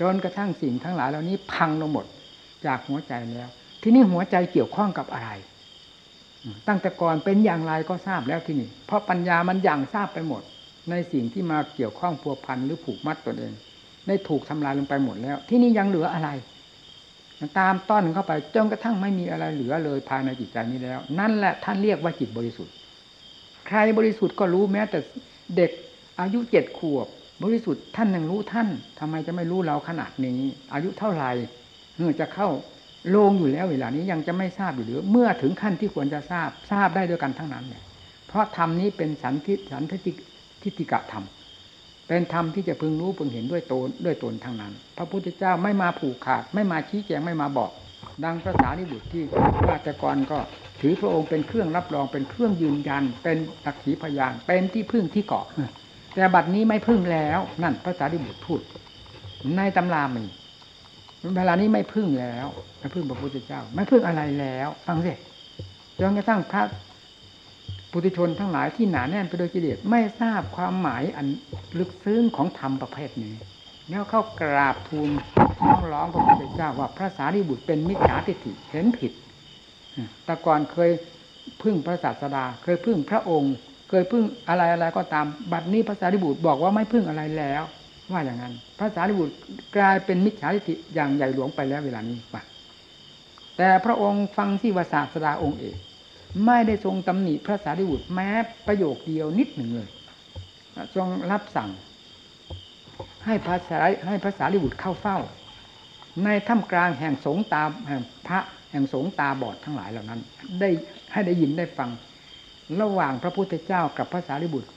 จนกระทั่งสิ่งทั้งหลายเหล่านี้พังลงหมดจากหัวใจแล้ว ที่นี่หัวใจเกี่ยวข้องกับอะไร ตั้งแต่ก่อนเป็นอย่างไรก็ทราบแล้วที่นี่ เพราะปัญญามันอย่างทราบไปหมด ในสิ่งที่มาเกี่ยวข้องพัวพันหรือผูกมัดตนเองได้ถูกทำลายลงไปหมดแล้ว ที่นี่ยังเหลืออะไรตามต้อนเข้าไปจนกระทั่งไม่มีอะไรเหลือเลยภายในจิตใจนี้แล้ว นั่นแหละท่านเรียกว่าจิตบริสุทธิ์ ใครบริสุทธิ์ก็รู้แม้แต่เด็กอายุเจ็ดขวบบริสุทธิ์ท่านยังรู้ท่านทำไมจะไม่รู้เราขนาดนี้ อายุเท่าไหร่เมื่อจะเข้า โลงอยู่แล้วเวลานี้ยังจะไม่ทราบอยู่หรือเมื่อถึงขั้นที่ควรจะทราบทราบได้ด้วยกันทั้งนั้นเนี่ยเพราะธรรมนี้เป็นสันทิสันทิทิฏฐิกะธรรม เป็นธรรมที่จะพึงรู้พึงเห็นด้วยตนด้วยตนทั้งนั้น พระพุทธเจ้าไม่มาผูกขาด ไม่มาชี้แจงไม่มาบอก ดังพระสารีบุตรที่ราชกรก็ถือพระองค์เป็นเครื่องรับรองเป็นเครื่องยืนยัน เป็นสักขีพยานเป็นที่พึ่งที่เกาะแต่บัดนี้ไม่พึ่งแล้วนั่นพระสารีบุตรพูด ในตำรามี เวลานี้ไม่พึ่งแล้วไม่พึ่งพระพุทธเจ้า ไม่พึ่งอะไรแล้ว ฟังสิจนกระทั่งพระปุถุชนทั้งหลายที่หนาแน่นไปโดยกิเลสไม่ทราบความหมายอันลึกซึ้งของธรรมประเภทนี้ แล้วเข้ากราบทูลฟ้องร้องพระพุทธเจ้าว่าพระสารีบุตรเป็นมิจฉาทิฏฐิเห็นผิดแต่ก่อนเคยพึ่งพระศาสดา เคยพึ่งพระองค์ เคยพึ่งอะไรอะไรก็ตาม บัดนี้พระสารีบุตรบอกว่าไม่พึ่งอะไรแล้ว ว่าอย่างนั้นพระสารีบุตรกลายเป็นมิจฉาทิฏฐิอย่างใหญ่หลวงไปแล้วเวลานี้ป่ะแต่พระองค์ฟังที่วาศาสดาองค์เอกไม่ได้ทรงตำหนิพระสารีบุตรแม้ประโยคเดียวนิดหนึ่งเลยทรงรับสั่ง ให้พระสาให้พระสารีบุตรเข้าเฝ้า ในถ้ำกลางแห่งสงตาแห่งพระแห่งสงตาบอดทั้งหลายเหล่านั้น ได้ให้ได้ยินได้ฟัง ระหว่างพระพุทธเจ้ากับพระสารีบุตร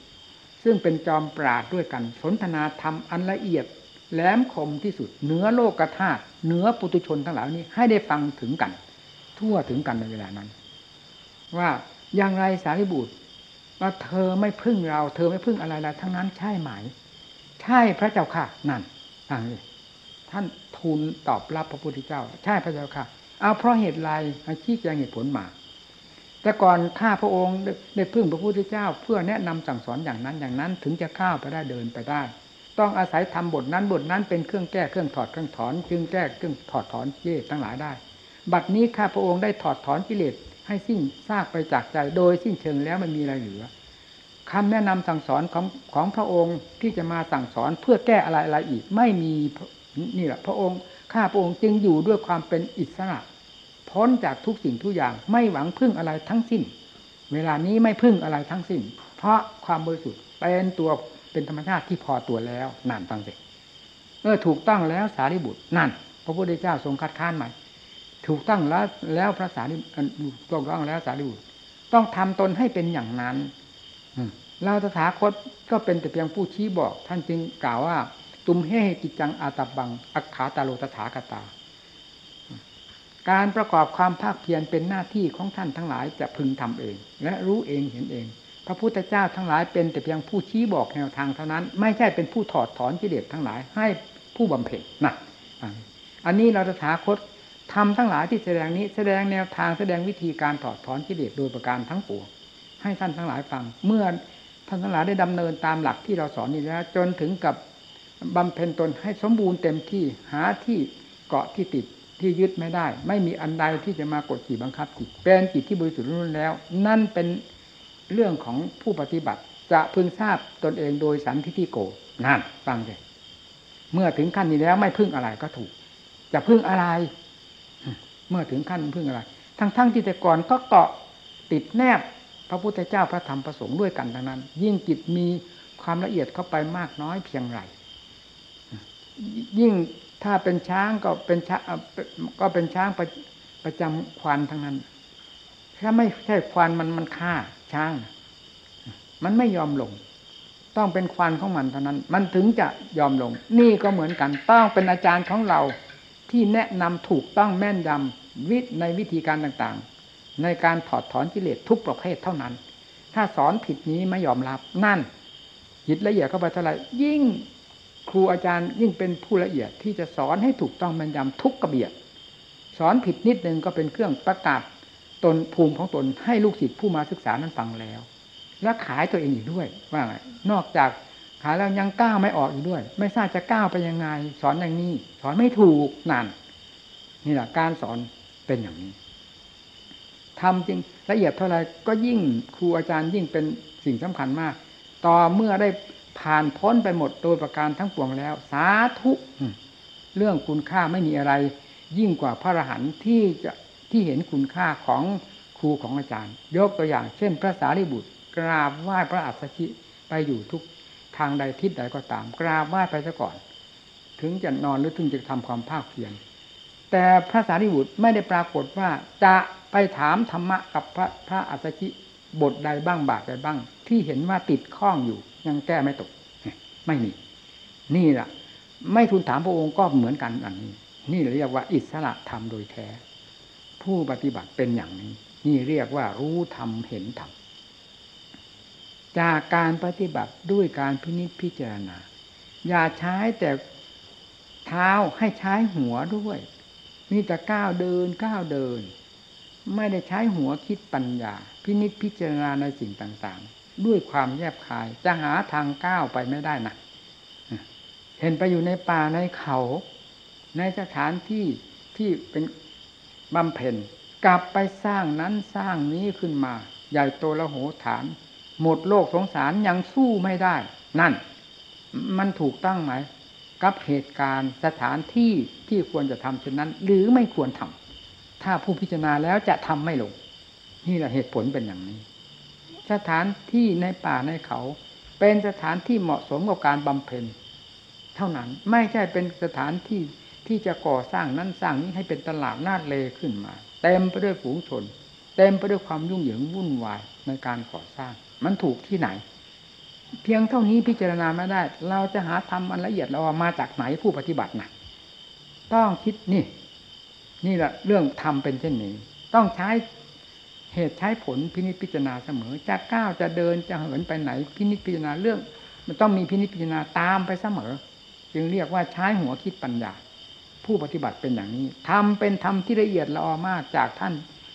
ซึ่งเป็นจอมปราดด้วยกัน สนทนาธรรมอันละเอียดแหลมคมที่สุดเหนือโลกธาตุเหนือปุตุชนทั้งหลายนี้ให้ได้ฟังถึงกัน ทั่วถึงกันในเวลานั้น ว่าอย่างไรสารีบุตรว่าเธอไม่พึ่งเรา เธอไม่พึ่งอะไรแล้วทั้งนั้นใช่ไหม ใช่พระเจ้าค่ะนั่นฟังเลยท่านทูลตอบรับพระพุทธเจ้า ใช่พระเจ้าค่ะเอาเพราะเหตุไรอาชี้แจงเหตุผลมา แต่ก่อนข้าพระองค์ได้พึ่งพระพุทธเจ้า เพื่อแนะนำสั่งสอนอย่างนั้นอย่างนั้นถึงจะข้าวไปได้เดินไปได้ ต้องอาศัยทำบทนั้นบทนั้นเป็นเครื่องแก้เครื่องถอดเครื่องถอนจึงแก้เครื่องถอดถอนเย่ทั้งหลายได้ บัดนี้ข้าพระองค์ได้ถอดถอนกิเลสให้สิ้นซากไปจากใจโดยสิ้นเชิงแล้วมันมีอะไรเหลือคำแนะนำสั่งสอนของของพระองค์ที่จะมาสั่งสอนเพื่อแก้อะไรอะไรอีก ไม่มีนี่แหละพระองค์ข้าพระองค์จึงอยู่ด้วยความเป็นอิสระ พ้นจากทุกสิ่งทุกอย่าง ไม่หวังพึ่งอะไรทั้งสิ้น เวลานี้ไม่พึ่งอะไรทั้งสิ้น เพราะความบริสุทธิ์เป็นตัวเป็นธรรมชาติที่พอตัวแล้วนั่นฟังสิเออถูกต้องแล้วสารีบุตรนั่น พระพุทธเจ้าทรงคัดค้านใหม่ถูกต้องแล้วแล้วพระสารีถูกต้องแล้วสารีบุตร ต้องทำตนให้เป็นอย่างนั้นเราตถาคตก็เป็นแต่เพียงผู้ชี้บอก ท่านจึงกล่าวว่า ตุมเฮกิจังอาตบัง อักขาตาโลตถาคตา การประกอบความภาคเพียรเป็นหน้าที่ของท่านทั้งหลายจะพึงทำเอง และรู้เองเห็นเอง พระพุทธเจ้าทั้งหลายเป็นแต่เพียงผู้ชี้บอกแนวทางเท่านั้น ไม่ใช่เป็นผู้ถอดถอนกิเลสทั้งหลายให้ผู้บำเพ็ญนะอันนี้เราจะถาคตทำทั้งหลายที่แสดงนี้แสดงแนวทางแสดงวิธีการถอดถอนกิเลสโดยประการทั้งปวงให้ท่านทั้งหลายฟัง เมื่อท่านทั้งหลายได้ดำเนินตามหลักที่เราสอนนี้แล้วจนถึงกับบำเพ็ญตนให้สมบูรณ์เต็มที่หาที่เกาะที่ติด ที่ยึดไม่ได้ ไม่มีอันใดที่จะมากดขี่บังคับจิตเป็นจิตที่บริสุทธิ์ล้วนแล้ว นั่นเป็นเรื่องของผู้ปฏิบัติ จะพึงทราบตนเองโดยสันทิฏฐิโกนั่นฟังเลยเมื่อถึงขั้นนี้แล้วไม่พึ่งอะไรก็ถูก จะพึ่งอะไร เมื่อถึงขั้นพึ่งอะไร ทั้งๆทที่แต่ก่อนก็เกาะติดแนบพระพุทธเจ้าพระธรรมพระสงฆ์ด้วยกันทั้งนั้น ยิ่งจิตมีความละเอียดเข้าไปมากน้อยเพียงไรยิ่ง ถ้าเป็นช้างก็เป็นช้างก็เป็นช้างประประจำควันทั้งนั้น ถ้าไม่ใช่ควันมันมันฆ่าช้าง มันไม่ยอมลง ต้องเป็นควันของมันเท่านั้น มันถึงจะยอมลง นี่ก็เหมือนกัน ต้องเป็นอาจารย์ของเราที่แนะนำถูกต้องแม่นยำวิในวิธีการต่างๆ ในการถอดถอนกิเลสทุกประเภทเท่านั้น ถ้าสอนผิดนี้ไม่ยอมรับนั่นจิตละเอียดเข้าไปเท่าไหร่ยิ่ง ครูอาจารย์ยิ่งเป็นผู้ละเอียดที่จะสอนให้ถูกต้องม่นยำทุกกระเบียด สอนผิดนิดนึงก็เป็นเครื่องประกาศตนภูมิของตนให้ลูกศิษย์ผู้มาศึกษานั้นฟังแล้ว และขายตัวเองอีกด้วยว่าไงนอกจากขายแล้วยังก้าวไม่ออกอีกด้วย ไม่ทราบจะก้าวไปยังไง สอนอย่างนี้ สอนไม่ถูกนั่นนี่แหละการสอนเป็นอย่างนี้ทำจริงละเอียดเท่าไรก็ยิ่งครูอาจารย์ยิ่งเป็นสิ่งสำคัญมาก ต่อเมื่อได้ ผ่านพ้นไปหมดโดยประการทั้งปวงแล้ว สาธุเรื่องคุณค่าไม่มีอะไร ยิ่งกว่าพระอรหันต์ที่จะที่เห็นคุณค่าของครูของอาจารย์ ยกตัวอย่าง เช่น พระสารีบุตร กราบไหว้พระอัสสชิไปอยู่ทุกทางใดทิศใดก็ตาม กราบไหว้ไปซะก่อน ถึงจะนอนหรือถึงจะทำความภาคเพียรแต่พระสารีบุตรไม่ได้ปรากฏว่าจะไปถามธรรมะกับพระพระอัสสชิบทใดบ้างบาทใดบ้าง ที่เห็นว่าติดข้องอยู่ ยังแก้ไม่ตก ไม่มี นี่แหละไม่ทูลถามพระองค์ก็เหมือนกันอันนี้ นี่เรียกว่าอิสระธรรมโดยแท้ ผู้ปฏิบัติเป็นอย่างนี้ นี่เรียกว่ารู้ธรรมเห็นธรรมจากการปฏิบัติด้วยการพินิจพิจารณา อย่าใช้แต่เท้าให้ใช้หัวด้วยมีแต่ก้าวเดินก้าวเดิน ไม่ได้ใช้หัวคิดปัญญา พินิจพิจารณาในสิ่งต่างๆ ด้วยความแยบคาย จะหาทางก้าวไปไม่ได้นะเห็นไปอยู่ในป่าในเขา ในสถานที่ที่เป็นบำเพ็ญกลับไปสร้างนั้นสร้างนี้ขึ้นมา ใหญ่โตละโหฐาน หมดโลกสงสารยังสู้ไม่ได้ นั่น มันถูกตั้งไหม กับเหตุการณ์สถานที่ที่ควรจะทำเช่นนั้น หรือไม่ควรทำถ้าผู้พิจารณาแล้วจะทำไม่ลง นี่แหละเหตุผลเป็นอย่างนี้ สถานที่ในป่าในเขา เป็นสถานที่เหมาะสมกับการบำเพ็ญ เท่านั้นไม่ใช่เป็นสถานที่ที่จะก่อสร้างนั้นสร้างนี้ให้เป็นตลาดนาดเลขึ้นมาเต็มไปด้วยฝูงชน เต็มไปด้วยความยุ่งเหยิงวุ่นวายในการก่อสร้าง มันถูกที่ไหน เพียงเท่านี้พิจารณาไม่ได้ เราจะหาทำอันละเอียดเรามาจากไหนผู้ปฏิบัตินะต้องคิดนี่ นี่แหละเรื่องทำเป็นเช่นนี้ ต้องใช้ เหตุใช้ผลพินิจพิจารณาเสมอ จะก้าวจะเดินจะเหินไปไหน พินิจพิจารณาเรื่อง มันต้องมีพินิจพิจารณาตามไปเสมอ จึงเรียกว่าใช้หัวคิดปัญญา ผู้ปฏิบัติเป็นอย่างนี้ทำเป็นธรรมที่ละเอียดละออมากจากท่าน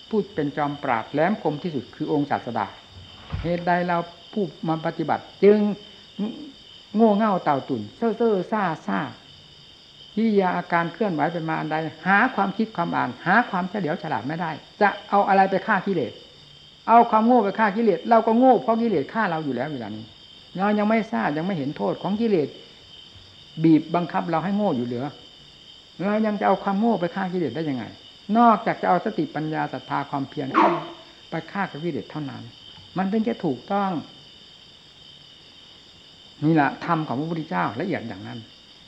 ผู้เป็นจอมปราดแหลมคมที่สุดคือองค์ศาสดาเหตุใดเราผู้มาปฏิบัติ จึงโง่เง่าเต่าตุ่นเซ่อเซ่อซ่าซ่า กิริยาอาการเคลื่อนไหวเป็นมาอันใด หาความคิดความอ่าน หาความเฉลียวฉลาดไม่ได้ จะเอาอะไรไปฆ่ากิเลสเอาความโง่ไปฆ่ากิเลสเราก็โง่เพราะกิเลสฆ่าเราอยู่แล้วเวลานี้เรายังไม่ทราบยังไม่เห็นโทษของกิเลสบีบบังคับเราให้โง่อยู่เหลือเรายังจะเอาความโง่ไปฆ่ากิเลสได้ยังไง นอกจากจะเอาสติปัญญาศรัทธาความเพียรเข้าไปฆ่ากับกิเลสเท่านั้น มันถึงจะถูกต้องนี่แหละธรรมของพระพุทธเจ้าละเอียดอย่างนั้น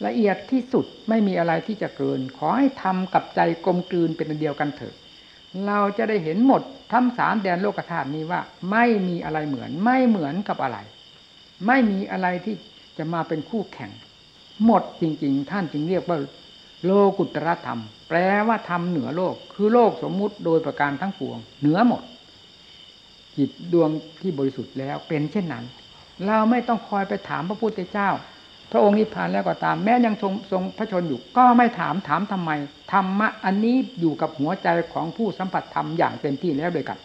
ละเอียดที่สุดไม่มีอะไรที่จะเกิน ขอให้ทำกับใจกลมกลืนเป็นเดียวกันเถิดเราจะได้เห็นหมดทั้งสามแดนโลกธาตุนี้ว่า ไม่มีอะไรเหมือน ไม่เหมือนกับอะไร ไม่มีอะไรที่จะมาเป็นคู่แข่ง หมดจริง ๆ ท่านจึงเรียกว่า โลกุตรธรรม แปลว่าธรรมเหนือโลก คือโลกสมมุติโดยประการทั้งปวง เหนือหมด จิตดวงที่บริสุทธิ์แล้วเป็นเช่นนั้น เราไม่ต้องคอยไปถามพระพุทธเจ้า พระองค์นิพพานแล้วก็ตาม แม้ยังทรงทรงพระชนอยู่ก็ไม่ถามถามทำไมธรรมะอันนี้อยู่กับหัวใจของผู้สัมผัสธรรมอย่างเต็มที่แล้วด้วยกัน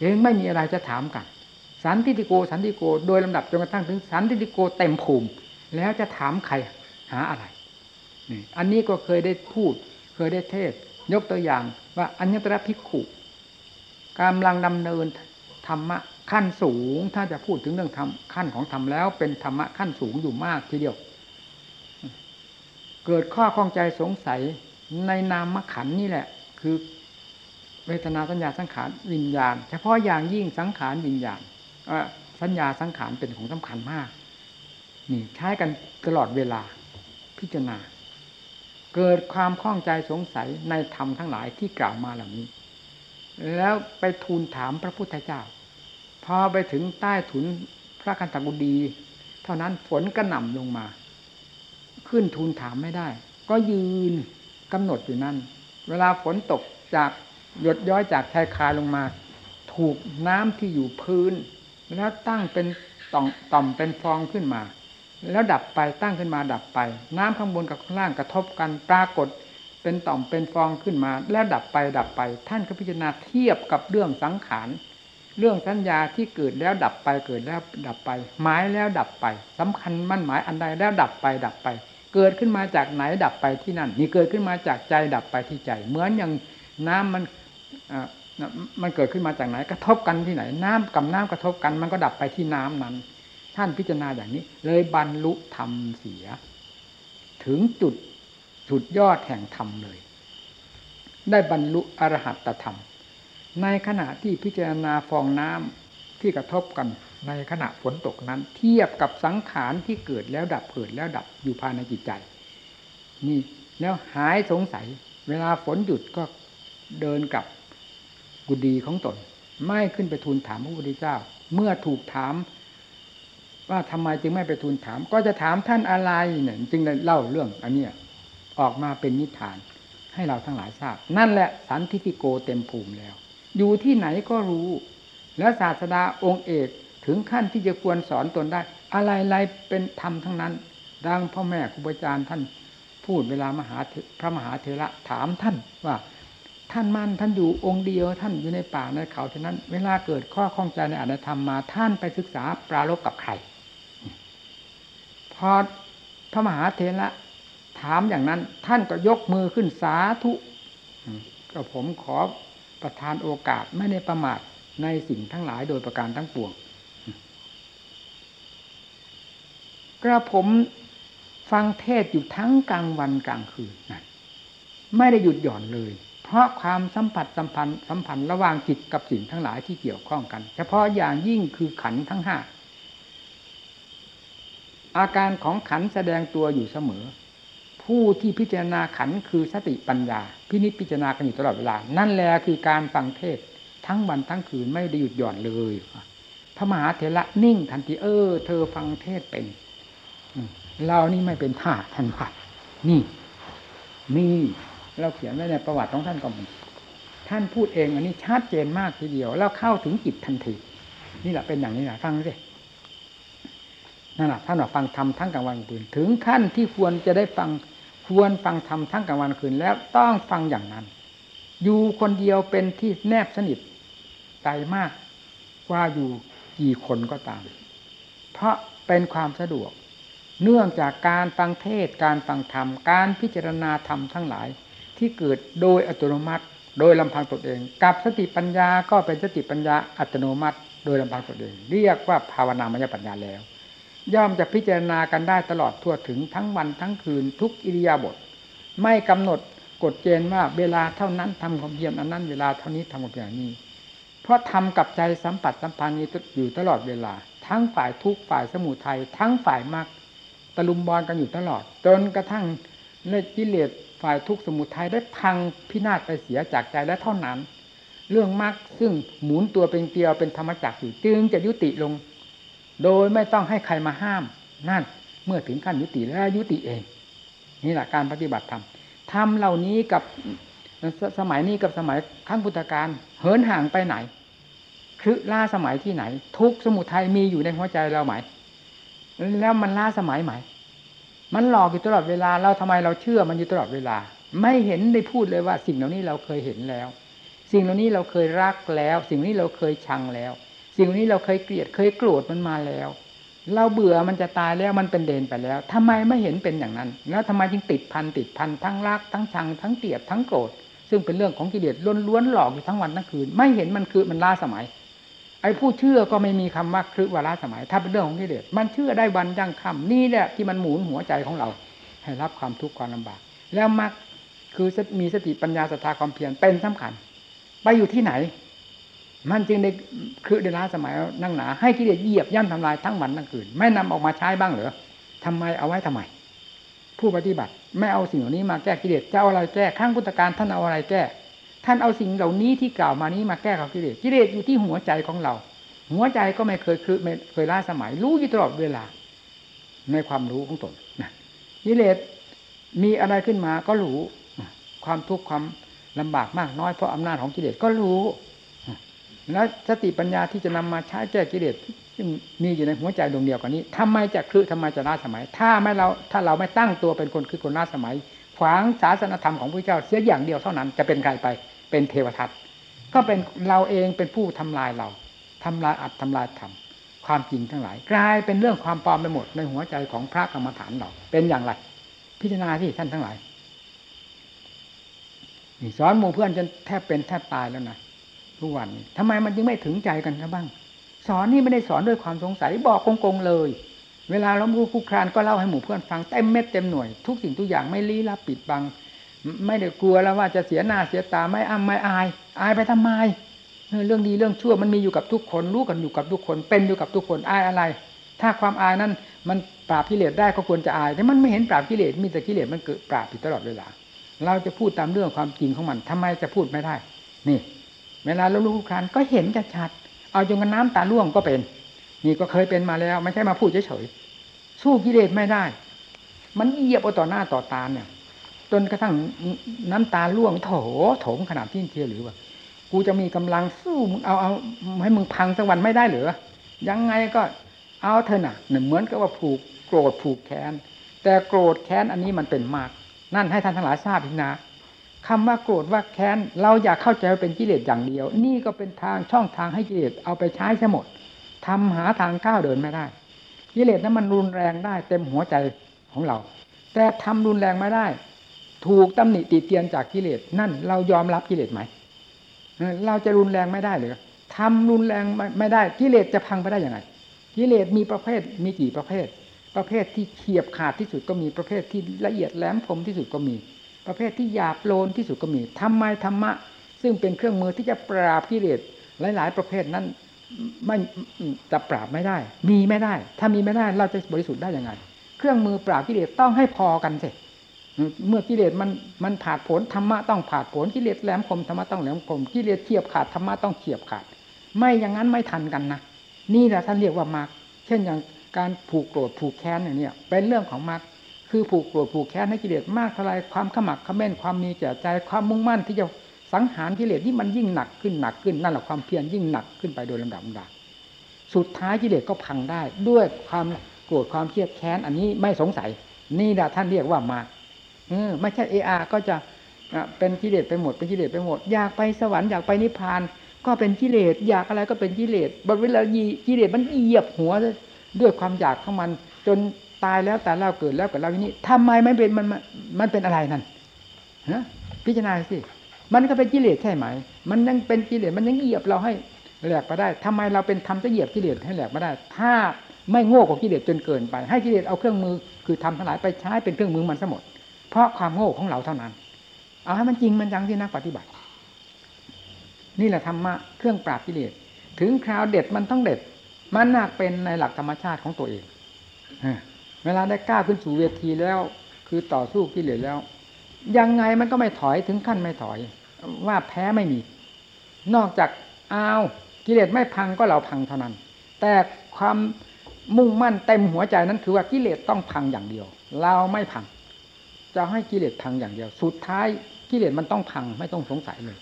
เองไม่มีอะไรจะถามกัน สันติโกสันติโกโดยลำดับจนกระทั่งถึงสันติโกเต็มภูมิแล้วจะถามใครหาอะไรนี่อันนี้ก็เคยได้พูด เคยได้เทศ ยกตัวอย่างว่าอัญญตระพิกขุกำลังดำเนินธรรมะ ขั้นสูงถ้าจะพูดถึงเรื่องธรรมขั้นของธรรมแล้ว เป็นธรรมะขั้นสูงอยู่มากทีเดียว เกิดข้อข้องใจสงสัยในนามขันนี่แหละ คือเวทนาสัญญาสังขารวิญญาณ เฉพาะอย่างยิ่งสังขารวิญญาณสัญญาสังขารเป็นของสำคัญมากนี่ใช้กันตลอดเวลาพิจารณา เกิดความข้องใจสงสัยในธรรมทั้งหลายที่กล่าวมาเหล่านี้ แล้วไปทูลถามพระพุทธเจ้า พอไปถึงใต้ถุนพระคันธกุดี เท่านั้นฝนกระหน่ำลงมา ขึ้นทูลถามไม่ได้ ก็ยืนกำหนดอยู่นั่น เวลาฝนตกจากหยดย้อยจากชายคาลงมา ถูกน้ำที่อยู่พื้น แล้วตั้งเป็นต่อมต่อมเป็นฟองขึ้นมา แล้วดับไปตั้งขึ้นมาดับไป น้ำข้างบนกับข้างล่างกระทบกันปรากฏเป็นต่อมเป็นฟองขึ้นมา แล้วดับไปดับไป ท่านก็พิจารณาเทียบกับเรื่องสังขาร เรื่องสัญญาที่เกิดแล้วดับไปเกิดแล้วดับไป หมายแล้วดับไปสำคัญมั่นหมายอันใดแล้วดับไปดับไป เกิดขึ้นมาจากไหนดับไปที่นั่นนี่เกิดขึ้นมาจากใจดับไปที่ใจ เหมือนอย่างน้ำมันมันเกิดขึ้นมาจากไหนกระทบกันที่ไหน น้ำกับน้ำกระทบกัน มันก็ดับไปที่น้ำนั้น ท่านพิจารณาอย่างนี้ เลยบรรลุธรรมเสีย ถึงจุดสุดยอดแห่งธรรมเลย ได้บรรลุอรหัตธรรม ในขณะที่พิจารณาฟองน้ำที่กระทบกันในขณะฝนตกนั้น เทียบกับสังขารที่เกิดแล้วดับเกิดแล้วดับอยู่ภายในจิตใจ นี่แล้วหายสงสัย เวลาฝนหยุดก็เดินกับกุดีของตน ไม่ขึ้นไปทูลถามพระพุทธเจ้า เมื่อถูกถาม ว่าทำไมจึงไม่ไปทูลถาม ก็จะถามท่านอะไรเนี่ยจึงเล่าเรื่องอันนี้ออกมาเป็นนิทานให้เราทั้งหลายทราบ นั่นแหละสันทิฏฐิโกเต็มภูมิแล้ว อยู่ที่ไหนก็รู้ แล้วศาสดาองค์เอกถึงขั้นที่จะควรสอนตนได้ อะไรๆเป็นธรรมทั้งนั้น ดังพ่อแม่ครูบาอาจารย์ท่านพูดเวลามหาพระมหาเถระถามท่านว่าท่านมั่นท่านอยู่องค์เดียวท่านอยู่ในป่าในเขาฉะนั้น เวลาเกิดข้อข้องใจในอารธรรมมาท่านไปศึกษาปรารบกับใครพอพระมหาเถระถามอย่างนั้น ท่านก็ยกมือขึ้นสาธุก็ผมขอ ประทานโอกาสไม่ได้ประมาทในสิ่งทั้งหลายโดยประการทั้งปวง กระผมฟังเทศอยู่ทั้งกลางวันกลางคืนนะไม่ได้หยุดหย่อนเลย เพราะความสัมผัสสัมพันธ์สัมพันธ์ระหว่างจิตกับสิ่งทั้งหลายที่เกี่ยวข้องกัน เฉพาะอย่างยิ่งคือขันทั้งห้าอาการของขันแสดงตัวอยู่เสมอ ผู้ที่พิจารณาขันคือสติปัญญา พินิจพิจารณากันอยู่ตลอดเวลา นั่นแหละคือการฟังเทศทั้งวันทั้งคืนไม่ได้หยุดหย่อนเลย พระมหาเถระนิ่งทันทีเออ เธอฟังเทศเป็นเรานี่ไม่เป็นท่าท่านว่านี่มีเราเขียนไว้ในประวัติของท่านก็มีท่านพูดเองอันนี้ชัดเจนมากทีเดียว แล้วเข้าถึงจิตทันที นี่แหละเป็นอย่างนี้นะฟังสินั่นแหละท่านบอกฟังธรรมทั้งกลางวันกลางคืนถึงขั้นที่ควรจะได้ฟัง ควรฟังธรรมทั้งกลางวันคืนแล้วต้องฟังอย่างนั้น อยู่คนเดียวเป็นที่แนบสนิทใจมากว่าอยู่กี่คนก็ตาม เพราะเป็นความสะดวก เนื่องจากการฟังเทศการฟังธรรม การพิจารณาธรรมทั้งหลาย ที่เกิดโดยอัตโนมัติ โดยลำพังตนเอง กับสติปัญญาก็เป็นสติปัญญาอัตโนมัติ โดยลำพังตนเอง เรียกว่าภาวนามยปัญญาแล้ว ย่อมจะพิจารณากันได้ตลอดทั่วถึงทั้งวันทั้งคืนทุกอิริยาบถไม่กำหนดกฎเกณฑ์ว่าเวลาเท่านั้นทำความเพียรอันนั้นเวลาเท่านี้ทำความเพียรนี้ เพราะทำกับใจสัมผัสสัมพันธ์นี้อยู่ตลอดเวลา ทั้งฝ่ายทุกฝ่ายสมุทัยทั้งฝ่ายมรรคตะลุมบอลกันอยู่ตลอด จนกระทั่งในกิเลสฝ่ายทุกสมุทัยได้พังพินาศไปเสียจากใจและเท่านั้น เรื่องมรรคซึ่งหมุนตัวเป็นเกลียวเป็นธรรมจักรอยู่จึงจะยุติลง โดยไม่ต้องให้ใครมาห้าม นั่นเมื่อถึงขั้นยุติแล้วยุติเอง นี่แหละการปฏิบัติธรรมทำเหล่านี้กับสมัยนี้กับสมัยขั้งพุทธกาลเหินห่างไปไหนคือล่าสมัยที่ไหน ทุกสมุทัยมีอยู่ในหัวใจเราไหม แล้วมันล่าสมัยไหม มันหลอกอยู่ตลอดเวลาเราทำไมเราเชื่อมันอยู่ตลอดเวลา ไม่เห็นได้พูดเลยว่า สิ่งเหล่านี้เราเคยเห็นแล้ว สิ่งเหล่านี้เราเคยรักแล้ว สิ่งนี้เราเคยชังแล้ว สิ่งนี้เราเคยเกลียดเคยโกรธมันมาแล้ว เราเบื่อมันจะตายแล้วมันเป็นเดนไปแล้วทำไมไม่เห็นเป็นอย่างนั้น แล้วทำไมจึงติดพันติดพันทั้งรักทั้งชังทั้งเกลียดทั้งโกรธซึ่งเป็นเรื่องของกิเลสล้วนๆหลอกอยู่ทั้งวันทั้งคืน ไม่เห็นมันคือมันล้าสมัย ไอ้ผู้เชื่อก็ไม่มีคำว่าคือว่าล้าสมัย ถ้าเป็นเรื่องของกิเลสมันเชื่อได้วันยั่งคำนี่แหละที่มันหมุนหัวใจของเรา ให้รับความทุกข์ความลำบาก แล้วมักคือมีสติปัญญาศรัทธาความเพียรเป็นสำคัญ ไปอยู่ที่ไหน มันจึงได้คือเดล้าสมัยนั่งหนา ให้กิเลสเหยียบย่ำทำลายทั้งวันทั้งคืน ไม่นำออกมาใช้บ้างเหรอทำไมเอาไว้ทำไม ผู้ปฏิบัติ ไม่เอาสิ่งเหล่านี้มาแก้กิเลสจะเอาอะไรแก้ข้างพุทธการท่านเอาอะไรแก้ ท่านเอาสิ่งเหล่านี้ที่กล่าวมานี้มาแก้กับกิเลสกิเลสอยู่ที่หัวใจของเรา หัวใจก็ไม่เคยคือไม่เคยล้าสมัย รู้อยู่ตลอดเวลา ในความรู้ของตนนะกิเลสมีอะไรขึ้นมาก็รู้ความทุกข์ความลำบากมากน้อยเพราะอำนาจของกิเลสก็รู้ แล้วสติปัญญาที่จะนำมาใช้แก้กิเลสซึ่งมีอยู่ในหัวใจดวงเดียวกันนี้ทำไมจะคือทำไมจะล้าสมัย ถ้าไม่เราถ้าเราไม่ตั้งตัวเป็นคนคือคนล้าสมัยขวางศาสนธรรมของพระเจ้าเสียอย่างเดียวเท่านั้นจะเป็นใครไป เป็นเทวทัตก็เป็นเราเองเป็นผู้ทำลายเราทำลายอัดทำลายธรรมความจริงทั้งหลาย กลายเป็นเรื่องความปลอมไปหมดในหัวใจของพระกรรมฐานเราเป็นอย่างไร พิจารณาที่ท่านทั้งหลายสอนหมู่เพื่อนจนแทบเป็นแทบตายแล้วนะ ทุกวันทำไมมันยังไม่ถึงใจกันนะบ้าง สอนนี่ไม่ได้สอนด้วยความสงสัยบอกโกงๆเลย เวลาเราผู้คุกครานก็เล่าให้หมู่เพื่อนฟังเต็มเม็ดเต็มหน่วย ทุกสิ่งทุกอย่างไม่ลี้ลับปิดบัง ไม่ได้กลัวแล้วว่าจะเสียหน้าเสียตาไม่อ้ำไม่อาย อายไปทำไมเรื่องดีเรื่องชั่วมันมีอยู่กับทุกคนรู้กันอยู่กับทุกคนเป็นอยู่กับทุกคนอายอะไร ถ้าความอายนั้นมันปราบกิเลสได้ก็ควรจะอายแต่มันไม่เห็นปราบกิเลสมีแต่กิเลสมันเกิดปราบอยู่ตลอดเวลาเราจะพูดตามเรื่องความจริงของมันทำไมจะพูดไม่ได้ นี่ เวลาเราลูกคลานก็เห็นจะชัด เอาจนกันน้ำตาล่วงก็เป็น นี่ก็เคยเป็นมาแล้ว ไม่ใช่มาพูดเฉยๆสู้กิเลสไม่ได้ มันเหยียบเอาต่อหน้าต่อตาเนี่ย จนกระทั่งน้ำตาล่วงโถโถงขนาดที่เทียหรือว่ากูจะมีกำลังสู้มึงเอาเอาให้มึงพังสักวันไม่ได้หรือยังไงก็เอาเถอะนะหนึ่งเหมือนกับว่าผูกโกรธผูกแค้นแต่โกรธแค้นอันนี้มันเป็นมาก นั่นให้ท่านทั้งหลายทราบพินะ คำว่าโกรธว่าแค้นเราอยากเข้าใจว่าเป็นกิเลสอย่างเดียว นี่ก็เป็นทางช่องทางให้กิเลสเอาไปใช้ใช่หมดทำหาทางก้าวเดินไม่ได้กิเลสนั้นมันรุนแรงได้ เต็มหัวใจของเรา แต่ทำรุนแรงไม่ได้ ถูกตำหนิติเตียนจากกิเลสนั่นเรายอมรับกิเลสไหมเราจะรุนแรงไม่ได้เลยทำรุนแรงไม่ได้กิเลสจะพังไปได้ยังไงกิเลสมีประเภทมีกี่ประเภท ประเภทที่เฉียบขาดที่สุดก็มีประเภทที่ละเอียดแหลมคมที่สุดก็มี ประเภทที่หยาบโลนที่สุดก็มีทำไมธรรมะ ซึ่งเป็นเครื่องมือที่จะปราบกิเลสหลาย ๆ ประเภทนั้นไม่จะปราบไม่ได้ มีไม่ได้ ถ้ามีไม่ได้เราจะบริสุทธิ์ได้ยังไง เครื่องมือปราบกิเลสต้องให้พอกันสิเมื่อกิเลสมันมันผาดผลธรรมะต้องผาดผลกิเลสแหลมคมธรรมะต้องแหลมคมกิเลสเฉียบขาดธรรมะต้องเฉียบขาด ไม่อย่างนั้นไม่ทันกันนะนี่แหละท่านเรียกว่ามรรคเช่นอย่างการผูกโกรธผูกแค้นอย่างนี้เป็นเรื่องของมรรค คือผูกโกรธผูกแค้นให้กิเลสมากเท่าไรความขมักขม้นความมีแก่ใจความมุ่งมั่นที่จะสังหารกิเลสที่มันยิ่งหนักขึ้นหนักขึ้นนั่นแหละความเพียรยิ่งหนักขึ้นไปโดยลำดับลำดับสุดท้ายกิเลสก็พังได้ ด้วยความโกรธความเครียดแค้นอันนี้ไม่สงสัย นี่แหละท่านเรียกว่ามาเออไม่ใช่เออาก็จะเป็นกิเลสไปหมดเป็นกิเลสไปหมด อยากไปสวรรค์อยากไปนิพพาน ก็เป็นกิเลสอยากอะไรก็เป็นกิเลสบางเวลากิเลสมันเหยียบหัวด้วยความอยากของมันจน ตายแล้วแต่เราเกิดแล้วเกิดแล้วนี้ทำไมไม่เป็นมันมันเป็นอะไรนั่นฮะพิจารณาสิมันก็เป็นกิเลสใช่ไหม มันยังเป็นกิเลสมันยังเหยียบเราให้แหลกไปได้ทำไมเราเป็นทำจะเหยียบกิเลสให้แหลกไม่ได้ ถ้าไม่โง่กว่ากิเลสจนเกินไป ให้กิเลสเอาเครื่องมือ คือทำทั้งหลายไปใช้เป็นเครื่องมือมันสมด เพราะความโง่ของเราเท่านั้น เอาให้มันจริงมันจังที่นักปฏิบัติ นี่แหละธรรมะเครื่องปราบกิเลส ถึงคราวเด็ดมันต้องเด็ด มันหนักเป็นในหลักธรรมชาติของตัวเอง เวลาได้กล้าขึ้นสู่เวทีแล้ว คือต่อสู้กิเลสแล้ว ยังไงมันก็ไม่ถอยถึงขั้นไม่ถอย ว่าแพ้ไม่มี นอกจากอ้าวกิเลสไม่พังก็เราพังเท่านั้น แต่ความมุ่งมั่นเต็มหัวใจนั้นคือว่ากิเลสต้องพังอย่างเดียว เราไม่พัง จะให้กิเลสพังอย่างเดียว สุดท้ายกิเลสมันต้องพังไม่ต้องสงสัยเลย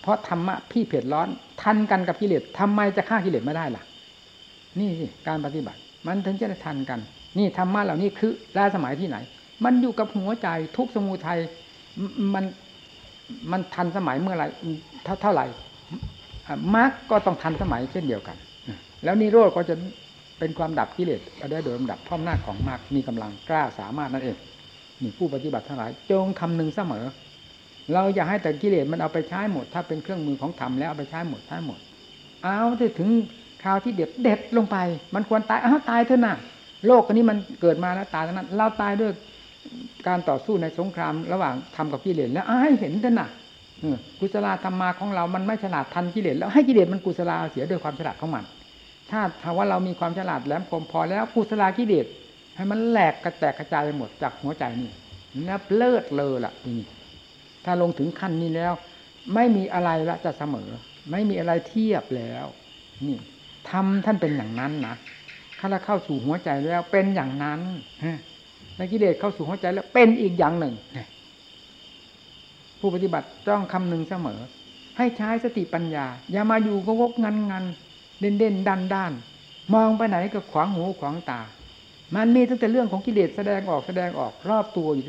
เพราะธรรมะพี่เผ็ดร้อน ทันกันกับกิเลสทำไมจะฆ่ากิเลสไม่ได้ล่ะ นี่สิการปฏิบัติ มันถึงจะได้ทันกัน นี่ธรรมะเหล่านี้คือล้าสมัยที่ไหน มันอยู่กับหัวใจทุกสมุทัยมันมันทันสมัยเมื่อไรเท่าเท่าไหร่มรรคก็ต้องทันสมัยเช่นเดียวกัน แล้วนิโรธก็จะเป็นความดับกิเลสได้โดยลำดับพร้อมหน้าของมรรคมีกำลังกล้าสามารถนั่นเองนี่ผู้ปฏิบัติทั้งหลายจงคำนึงเสมอ เราอย่าให้แต่กิเลสมันเอาไปใช้หมด ถ้าเป็นเครื่องมือของธรรมแล้วเอาไปใช้หมดใช้หมด เอาถึงคราวที่เด็ดเด็ดลงไป มันควรตายอ้าวตายเถอะนะ โลกอันนี้มันเกิดมาแล้วตายนั้นเราตายด้วยการต่อสู้ในสงครามระหว่างธรรมกับกิเลสแล้วให้เห็นเถอะนะกุศลธรรมาของเรา มันไม่ฉลาดทันกิเลสแล้วให้กิเลสมันกุศลาเสียด้วยความฉลาดของมัน ถ้าถ้าว่าเรามีความฉลาดแหลมคมพอแล้วกุศลากิเลสให้มันแหลกกระแตกกระจายไปหมดจากหัวใจนี่นับเลิศเลอล่ะนี่ถ้าลงถึงขั้นนี้แล้ว ไม่มีอะไรละจะเสมอ ไม่มีอะไรเทียบแล้ว นี่ทำท่านเป็นอย่างนั้นนะ ถ้าเราเข้าสู่หัวใจแล้วเป็นอย่างนั้นแล้วกิเลสเข้าสู่หัวใจแล้วเป็นอีกอย่างหนึ่ง ผู้ปฏิบัติต้องคำนึงเสมอ ให้ใช้สติปัญญา อย่ามาอยู่ก็วกงันงันเด่นเด่นดันด้าน มองไปไหนก็ขวางหูขวางตา มันมีตั้งแต่เรื่องของกิเลสแสดงออกแสดงออกรอบตัวอยู่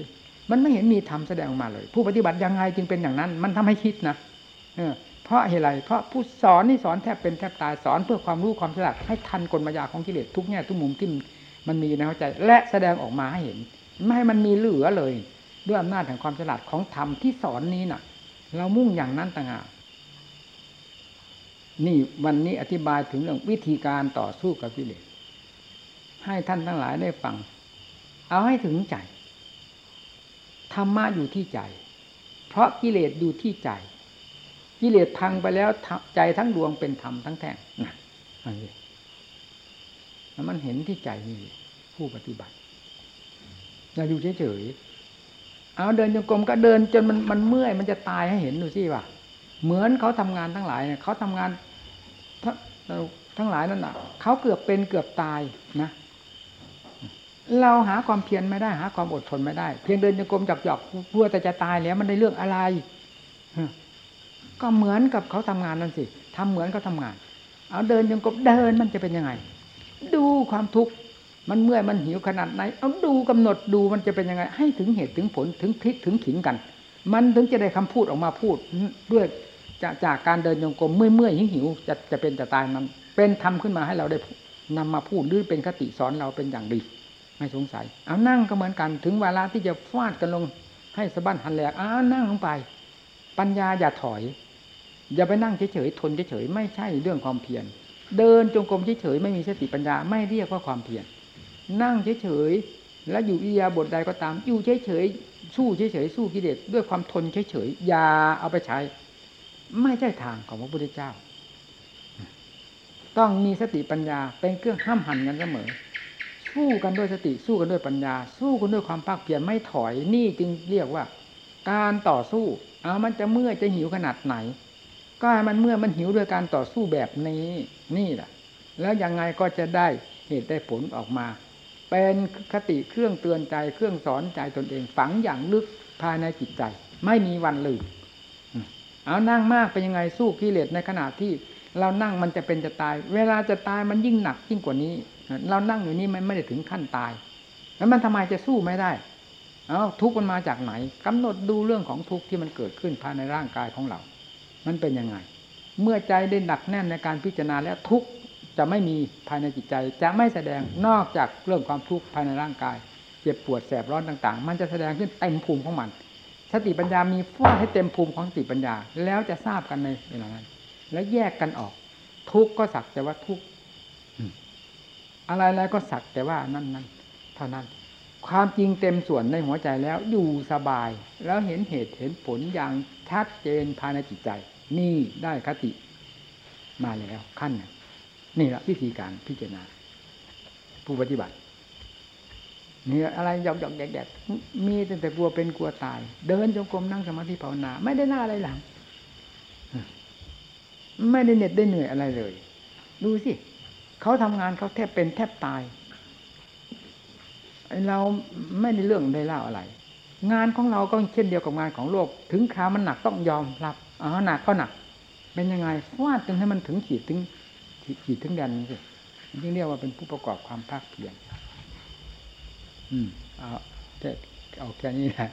มันไม่เห็นมีธรรมแสดงออกมาเลย ผู้ปฏิบัติยังไงจึงเป็นอย่างนั้น มันทำให้คิดนะเออ เพราะเหตุไรเพราะผู้สอนนี่สอนแทบเป็นแทบตายสอนเพื่อความรู้ความฉลาดให้ทันกลมายาของกิเลสทุกแง่ทุกมุมที่มันมีในหัวใจ และแสดงออกมาให้เห็น ไม่ให้มันมีเหลือเลย ด้วยอำนาจแห่งความฉลาดของธรรมที่สอนนี้น่ะ เรามุ่งอย่างนั้นต่างหากนี่วันนี้อธิบายถึงเรื่องวิธีการต่อสู้กับกิเลสให้ท่านทั้งหลายได้ฟัง เอาให้ถึงใจธรรมะอยู่ที่ใจ เพราะกิเลสอยู่ที่ใจ กิเลสพังไปแล้วใจทั้งดวงเป็นธรรมทั้งแท่งนะอันนี้แล้วมันเห็นที่ใจนี่ผู้ปฏิบัติอย่าอยู่เฉยๆเอาเดินจงกรมก็เดินจนมันมันเมื่อยมันจะตายให้เห็นดูสิว่าเหมือนเขาทำงานทั้งหลายเนี่ยเขาทำงานทั้งหลายนั่นน่ะเขาเกือบเป็นเกือบตายนะเราหาความเพียรไม่ได้หาความอดทนไม่ได้ เพียงเดินจงกรมจับหยอกกลัวแต่จะตายแล้วมันได้เรื่องอะไร ก็เหมือนกับเขาทำงานนั่นสิทำเหมือนเขาทางาน เอาเดินจงกรมเดินมันจะเป็นยังไง ดูความทุกข์มันเมื่อยมันหิวขนาดไหน เอาดูกำหนดดูมันจะเป็นยังไง ให้ถึงเหตุถึงผลถึงพลิกถึงขิงกัน มันถึงจะได้คำพูดออกมาพูดด้วยจากจากการเดินโยงกลมเมื่อยเมื่อยหิวหิวจะจะเป็นจะตายนั้นเป็นทำขึ้นมาให้เราได้นำมาพูดหรือเป็นคติสอนเราเป็นอย่างดี ไม่สงสัย เอานั่งก็เหมือนกัน ถึงเวลาที่จะฟาดกันลงให้สะบั้นหันแหลกอ้านั่งลงไป ปัญญาอย่าถอย อย่าไปนั่งเฉยๆทนเฉยๆไม่ใช่เรื่องความเพียร เดินจงกรมเฉยๆไม่มีสติปัญญาไม่เรียกว่าความเพียร นั่งเฉยๆแล้วอยู่อิยาบถใดก็ตาม อยู่เฉยๆสู้เฉยๆสู้กิเลสด้วยความทนเฉยๆอย่าเอาไปใช้ ไม่ใช่ทางของพระพุทธเจ้า ต้องมีสติปัญญาเป็นเครื่องห้ามหันกันเสมอ สู้กันด้วยสติสู้กันด้วยปัญญา สู้กันด้วยความภาคเพียรไม่ถอยนี่จึงเรียกว่า การต่อสู้เอามันจะเมื่อยจะหิวขนาดไหน ก็มันเมื่อมันหิวด้วยการต่อสู้แบบนี้นี่แหละแล้วยังไงก็จะได้เหตุได้ผลออกมา เป็นคติเครื่องเตือนใจเครื่องสอนใจตนเองฝังอย่างลึกภายในจิตใจ ไม่มีวันลืมเอานั่งมากเป็นยังไงสู้กิเลสในขณะที่เรานั่งมันจะเป็นจะตาย เวลาจะตายมันยิ่งหนักยิ่งกว่านี้ เรานั่งอยู่นี่มันไม่ได้ถึงขั้นตาย แล้วมันทำไมจะสู้ไม่ได้เอาทุกมันมาจากไหนกำหนดดูเรื่องของทุกข์ที่มันเกิดขึ้นภายในร่างกายของเรา มันเป็นยังไง เมื่อใจได้หนักแน่นในการพิจารณาแล้วทุกจะไม่มีภายในจิตใจ จะไม่แสดงนอกจากเรื่องความทุกข์ภายในร่างกาย เจ็บปวดแสบร้อนต่าง ๆ มันจะแสดงขึ้นเต็มภูมิของมัน สติปัญญามีฟาดให้เต็มภูมิของสติปัญญา แล้วจะทราบกันในเวลานั้น แล้วแยกกันออก ทุกก็สักแต่ว่าทุกอะไรๆก็สักแต่ว่านั่นนั่นเท่านั้น ความจริงเต็มส่วนในหัวใจแล้วอยู่สบาย แล้วเห็นเหตุเห็นผลอย่างชัดเจนภายในจิตใจ นี่ได้คติมาแล้วขั้นนี่แหละวิธีการพิจารณา ผู้ปฏิบัตินี่อะไรหยอกหยอกแยกแยกมีแต่กลัวเป็นกลัวตาย เดินจงกรมนั่งสมาธิภาวนา ไม่ได้หน้าอะไรหลัง ไม่ได้เหน็ดได้เหนื่อยอะไรเลย ดูสิเขาทำงานเขาแทบเป็นแทบตายเราไม่ได้เรื่องได้เล่าอะไร งานของเราก็เช่นเดียวกับงานของโลก ถึงครามันหนักต้องยอมรับ อ๋อหนักก็หนัก เป็นยังไงฟาดจนให้มันถึงขีดถึงขีดถึงแดนสิยิ่งเรียกว่าเป็นผู้ประกอบความภาคเพียรอืมเอาเอาแค่นี้แหละ